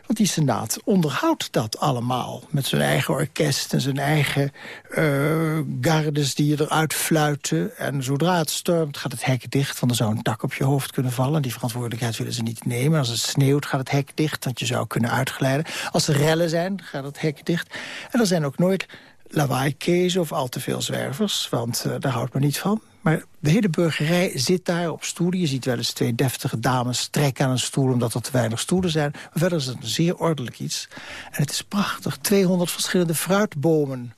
Want die Senaat onderhoudt dat allemaal. Met zijn eigen orkest en zijn eigen uh, gardes die je eruit fluiten. En zodra het stormt gaat het hek dicht. Want er zou een dak op je hoofd kunnen vallen. Die verantwoordelijkheid willen ze niet nemen. Als het sneeuwt gaat het hek dicht. Want je zou kunnen uitglijden. Als er rellen zijn gaat het hek dicht. En er zijn ook nooit lawaai of al te veel zwervers. Want uh, daar houdt men niet van. Maar de hele burgerij zit daar op stoelen. Je ziet wel eens twee deftige dames trekken aan een stoel... omdat er te weinig stoelen zijn. Maar verder is het een zeer ordelijk iets. En het is prachtig. 200 verschillende fruitbomen.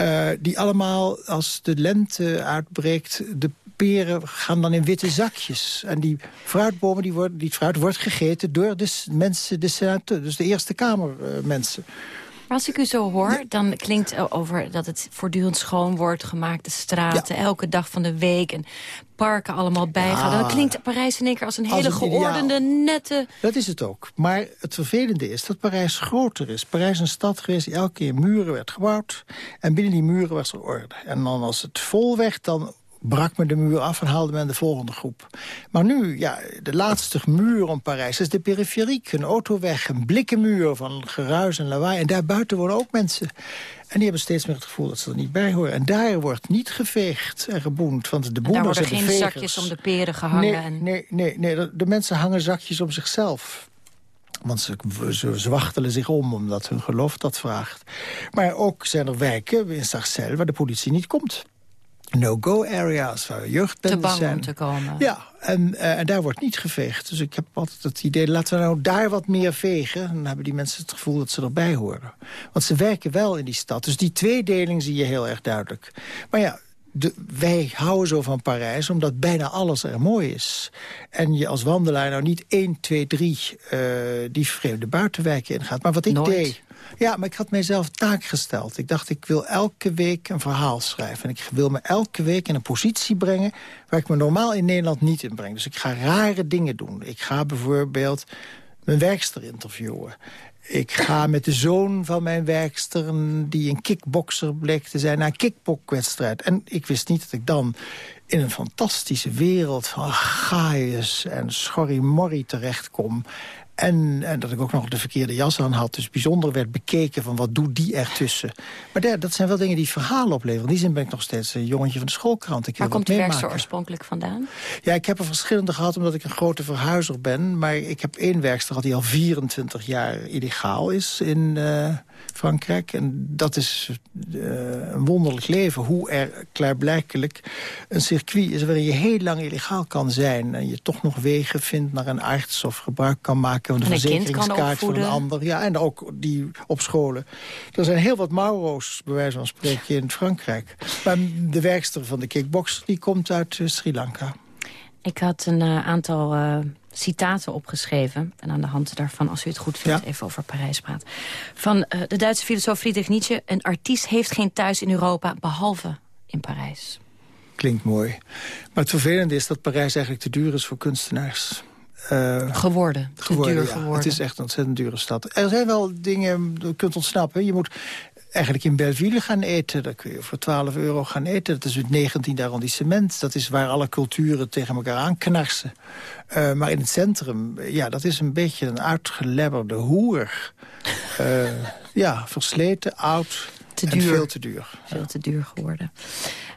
Uh, die allemaal, als de lente uitbreekt... de peren gaan dan in witte zakjes. En die fruitbomen, die worden, die fruit wordt gegeten... door de mensen, de senatoren, dus de Eerste Kamermensen. Uh, als ik u zo hoor, dan klinkt over dat het voortdurend schoon wordt gemaakt. De straten, elke dag van de week. En parken allemaal bijgaan. Dan klinkt Parijs in één keer als een hele geordende, nette... Dat is het ook. Maar het vervelende is dat Parijs groter is. Parijs is een stad geweest die elke keer muren werd gebouwd. En binnen die muren was er orde. En dan als het vol werd, dan brak men de muur af en haalde men de volgende groep. Maar nu, ja, de laatste muur om Parijs is de periferiek. Een autoweg, een blikkenmuur van geruis en lawaai. En daarbuiten wonen ook mensen. En die hebben steeds meer het gevoel dat ze er niet bij horen. En daar wordt niet geveegd en geboend. Want de boenders en, daar worden geen zakjes om de peren gehangen. Nee, nee, nee, nee de, de mensen hangen zakjes om zichzelf. Want ze, ze zwachtelen zich om, omdat hun geloof dat vraagt. Maar ook zijn er wijken in Sarcelles waar de politie niet komt no-go areas waar jeugdbendes zijn. om te komen. Ja, en, uh, en daar wordt niet geveegd. Dus ik heb altijd het idee, laten we nou daar wat meer vegen. Dan hebben die mensen het gevoel dat ze erbij horen. Want ze werken wel in die stad. Dus die tweedeling zie je heel erg duidelijk. Maar ja, de, wij houden zo van Parijs omdat bijna alles er mooi is. En je als wandelaar nou niet 1, 2, 3 uh, die vreemde buitenwijken ingaat. Maar wat ik Nooit. deed... Ja, maar ik had mijzelf taak gesteld. Ik dacht, ik wil elke week een verhaal schrijven. En ik wil me elke week in een positie brengen... waar ik me normaal in Nederland niet in breng. Dus ik ga rare dingen doen. Ik ga bijvoorbeeld mijn werkster interviewen. Ik ga *laughs* met de zoon van mijn werkster, die een kickbokser bleek te zijn... naar een kickbokwedstrijd. En ik wist niet dat ik dan in een fantastische wereld van gaaiers en schorrimorrie terechtkom. En, en, dat ik ook nog de verkeerde jas aan had. Dus bijzonder werd bekeken van wat doet die ertussen. Maar daar, dat zijn wel dingen die verhalen opleveren. In die zin ben ik nog steeds een jongetje van de schoolkrant. Ik Waar komt de werkster oorspronkelijk vandaan? Ja, ik heb er verschillende gehad omdat ik een grote verhuizer ben. Maar ik heb één werkster gehad die al 24 jaar illegaal is in uh, Frankrijk. En dat is uh, een wonderlijk leven. Hoe er klaarblijkelijk een circuit is waarin je heel lang illegaal kan zijn. En je toch nog wegen vindt naar een arts of gebruik kan maken van de verzekeringskaart van een ander. Ja, en ook die op scholen. Er zijn heel wat Mauro's, bij wijze van spreken, in Frankrijk. Maar de werkster van de kickbox, die komt uit uh, Sri Lanka. Ik had een uh, aantal uh, citaten opgeschreven. En aan de hand daarvan, als u het goed vindt, ja. even over Parijs praat. Van de Duitse filosoof Friedrich Nietzsche. Een artiest heeft geen thuis in Europa, behalve in Parijs. Klinkt mooi. Maar het vervelende is dat Parijs eigenlijk te duur is voor kunstenaars. Uh, geworden. geworden, duur ja. geworden. Het is echt een ontzettend dure stad. Er zijn wel dingen, je kunt ontsnappen. Je moet eigenlijk in Belleville gaan eten. Daar kun je voor 12 euro gaan eten. Dat is het 19e arrondissement. Dat is waar alle culturen tegen elkaar aanknarsen. Uh, maar in het centrum, ja, dat is een beetje een uitgelebberde hoer. uh, *laughs* ja, versleten, oud te en duur. veel te duur. Veel te duur geworden.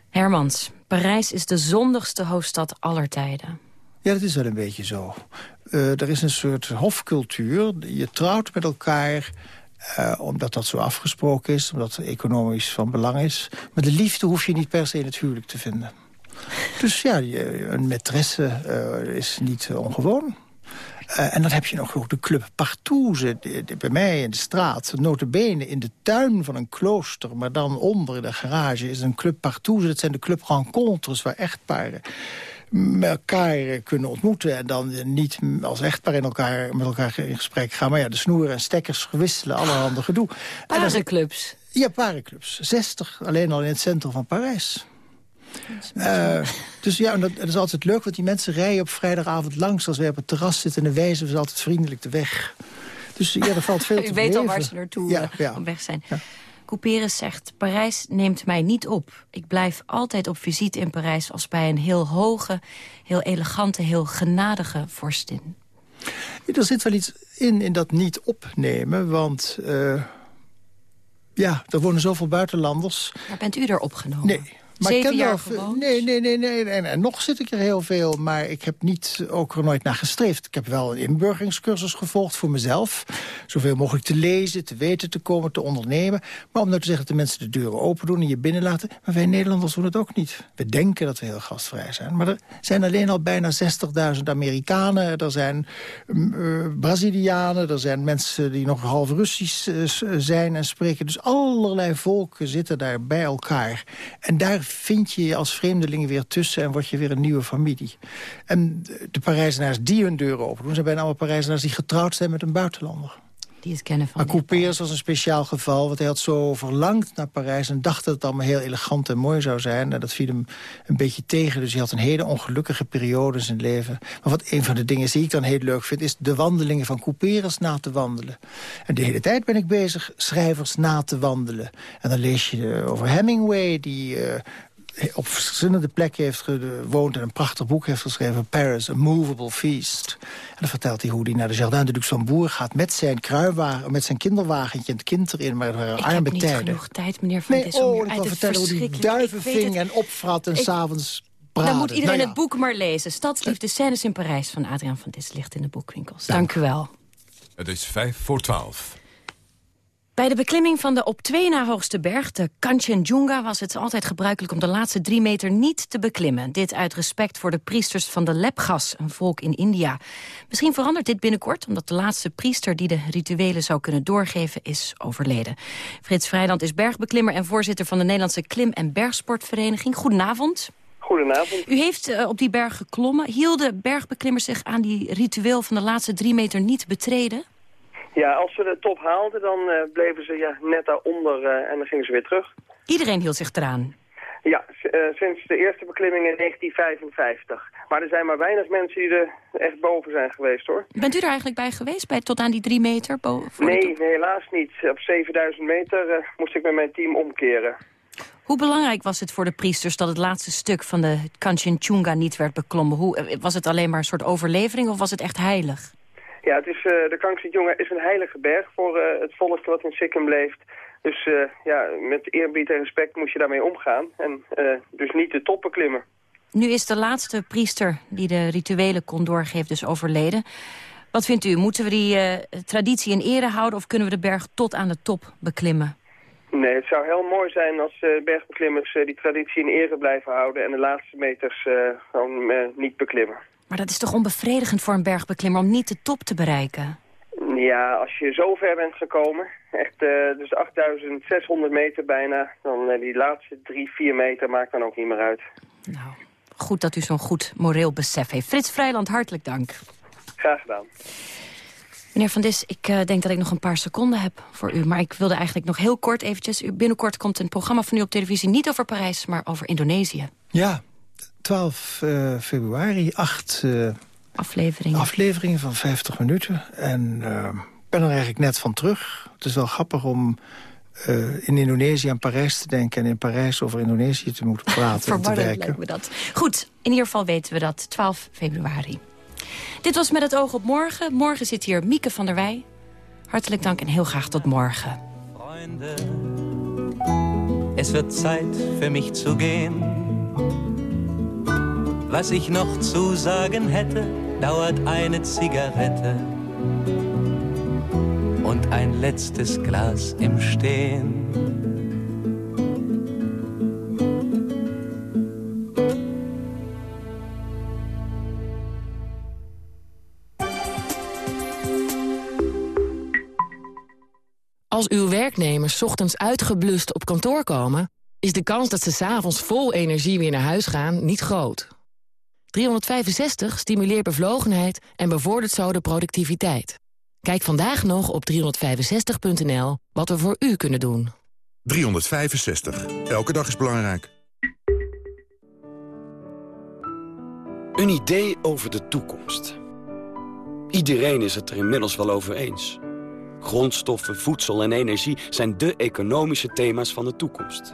Hermans, Parijs is de zondigste hoofdstad aller tijden. Ja, dat is wel een beetje zo. Uh, er is een soort hofcultuur. Je trouwt met elkaar uh, omdat dat zo afgesproken is. Omdat het economisch van belang is. Maar de liefde hoef je niet per se in het huwelijk te vinden. Dus ja, een maîtresse uh, is niet ongewoon. Uh, en dan heb je nog de club Partouze, bij mij in de straat. Notabene in de tuin van een klooster, maar dan onder de garage... is een club Partouze, dat zijn de club rencontres... waar echtparen elkaar kunnen ontmoeten... en dan niet als echtpaar in elkaar, met elkaar in gesprek gaan. Maar ja, de snoeren en stekkers wisselen allerhande gedoe. Parenclubs? Ja, parenclubs. 60 alleen al in het centrum van Parijs. Uh, dus ja, en dat, dat, is altijd leuk, want die mensen rijden op vrijdagavond langs... als wij op het terras zitten en wijzen we ze altijd vriendelijk de weg. Dus ja, er valt veel *laughs* te U weet al waar ze naartoe ja, ja. op weg zijn. Ja. Couperus zegt, Parijs neemt mij niet op. Ik blijf altijd op visite in Parijs als bij een heel hoge, heel elegante, heel genadige vorstin. Er zit wel iets in, in dat niet opnemen. Want uh, ja, er wonen zoveel buitenlanders. Maar bent u er opgenomen? Nee, maar Zeven jaar gewoond? Nee, nee, nee. nee. En, en, nog zit ik er heel veel. Maar ik heb niet, ook er nooit naar gestreefd. Ik heb wel een inburgeringscursus gevolgd voor mezelf. Zoveel mogelijk te lezen, te weten te komen, te ondernemen. Maar om nou te zeggen dat de mensen de deuren open doen en je binnenlaten. Maar wij Nederlanders doen het ook niet. We denken dat we heel gastvrij zijn. Maar er zijn alleen al bijna 60.000 Amerikanen. Er zijn uh, Brazilianen. Er zijn mensen die nog half Russisch uh, zijn en spreken. Dus allerlei volken zitten daar bij elkaar. En daar vind je je als vreemdeling weer tussen... en word je weer een nieuwe familie. En de Parijzenaars die hun deuren open doen... zijn bijna allemaal Parijzenaars die getrouwd zijn met een buitenlander. Die het kennen van maar Coupeers was een speciaal geval, want hij had zo verlangd naar Parijs... en dacht dat het allemaal heel elegant en mooi zou zijn. En dat viel hem een beetje tegen, dus hij had een hele ongelukkige periode in zijn leven. Maar wat een van de dingen die ik dan heel leuk vind... is de wandelingen van Couperus na te wandelen. En de hele tijd ben ik bezig schrijvers na te wandelen. En dan lees je over Hemingway, die... Uh, op verschillende plekken heeft gewoond... en een prachtig boek heeft geschreven, Paris, A Movable Feast. En dan vertelt hij hoe hij naar de Jardin de Luxembourg gaat... met zijn kruiwagen, met zijn kinderwagentje en het kind erin. Maar er ik arme heb niet tijden. genoeg tijd, meneer Van nee, Dis, om oh, ik het vertellen hoe hij duiven ving en opvrat en s'avonds braden. Dan moet iedereen Nou ja. het boek maar lezen. Stadsliefde, scènes in Parijs van Adriaan van Dis ligt in de boekwinkels. Dank u wel. Het is vijf voor twaalf. Bij de beklimming van de op twee na hoogste berg, de Kanchenjunga... was het altijd gebruikelijk om de laatste drie meter niet te beklimmen. Dit uit respect voor de priesters van de Lepgas, een volk in India. Misschien verandert dit binnenkort, omdat de laatste priester... die de rituelen zou kunnen doorgeven, is overleden. Frits Vrijland is bergbeklimmer en voorzitter van de Nederlandse Klim- en Bergsportvereniging. Goedenavond. Goedenavond. U heeft uh, op die berg geklommen. Hielden bergbeklimmers zich aan die ritueel van de laatste drie meter niet betreden? Ja, als ze de top haalden, dan uh, bleven ze ja, net daaronder uh, en dan gingen ze weer terug. Iedereen hield zich eraan? Ja, uh, sinds de eerste beklimming in 1955. Maar er zijn maar weinig mensen die er echt boven zijn geweest, hoor. Bent u er eigenlijk bij geweest, bij tot aan die drie meter? Boven, nee, nee, helaas niet. Op 7000 meter moest ik met mijn team omkeren. Hoe belangrijk was het voor de priesters dat het laatste stuk van de Kanchenjunga niet werd beklommen? Hoe, was het alleen maar een soort overlevering of was het echt heilig? Ja, het is, uh, de Kanchenjunga is een heilige berg voor uh, het volk wat in Sikkim leeft. Dus uh, ja, met eerbied en respect moet je daarmee omgaan. En dus niet de toppen klimmen. Nu is de laatste priester die de rituelen kon doorgeven dus overleden. Wat vindt u? Moeten we die traditie in ere houden of kunnen we de berg tot aan de top beklimmen? Nee, het zou heel mooi zijn als bergbeklimmers die traditie in ere blijven houden... en de laatste meters gewoon niet beklimmen. Maar dat is toch onbevredigend voor een bergbeklimmer om niet de top te bereiken? Ja, als je zo ver bent gekomen, echt uh, dus 8600 meter bijna, dan uh, die laatste drie, vier meter maakt dan ook niet meer uit. Nou, goed dat u zo'n goed moreel besef heeft. Frits Vrijland, hartelijk dank. Graag gedaan. Meneer Van Dis, ik uh, denk dat ik nog een paar seconden heb voor u. Maar ik wilde eigenlijk nog heel kort eventjes... U, binnenkort komt een programma van u op televisie niet over Parijs, maar over Indonesië. Ja, 12 uh, februari, acht uh, afleveringen. afleveringen van 50 minuten. En uh, ik ben er eigenlijk net van terug. Het is wel grappig om in Indonesië aan Parijs te denken... en in Parijs over Indonesië te moeten *laughs* praten en te werken. lijkt me dat. Goed, in ieder geval weten we dat. 12 februari. Dit was Met het oog op morgen. Morgen zit hier Mieke van der Wij. Hartelijk dank en heel graag tot morgen. Freunde, es wird Zeit für mich zu gehen. Was ich noch zu sagen hätte, dauert eine Zigarette und ein letztes Glas im Stehen. Als uw werknemers ochtends uitgeblust op kantoor komen... is de kans dat ze s'avonds vol energie weer naar huis gaan niet groot. 365 stimuleert bevlogenheid en bevordert zo de productiviteit. Kijk vandaag nog op 365.nl wat we voor u kunnen doen. 365. Elke dag is belangrijk. Een idee over de toekomst. Iedereen is het er inmiddels wel over eens. Grondstoffen, voedsel en energie zijn de economische thema's van de toekomst.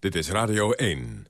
Dit is Radio 1.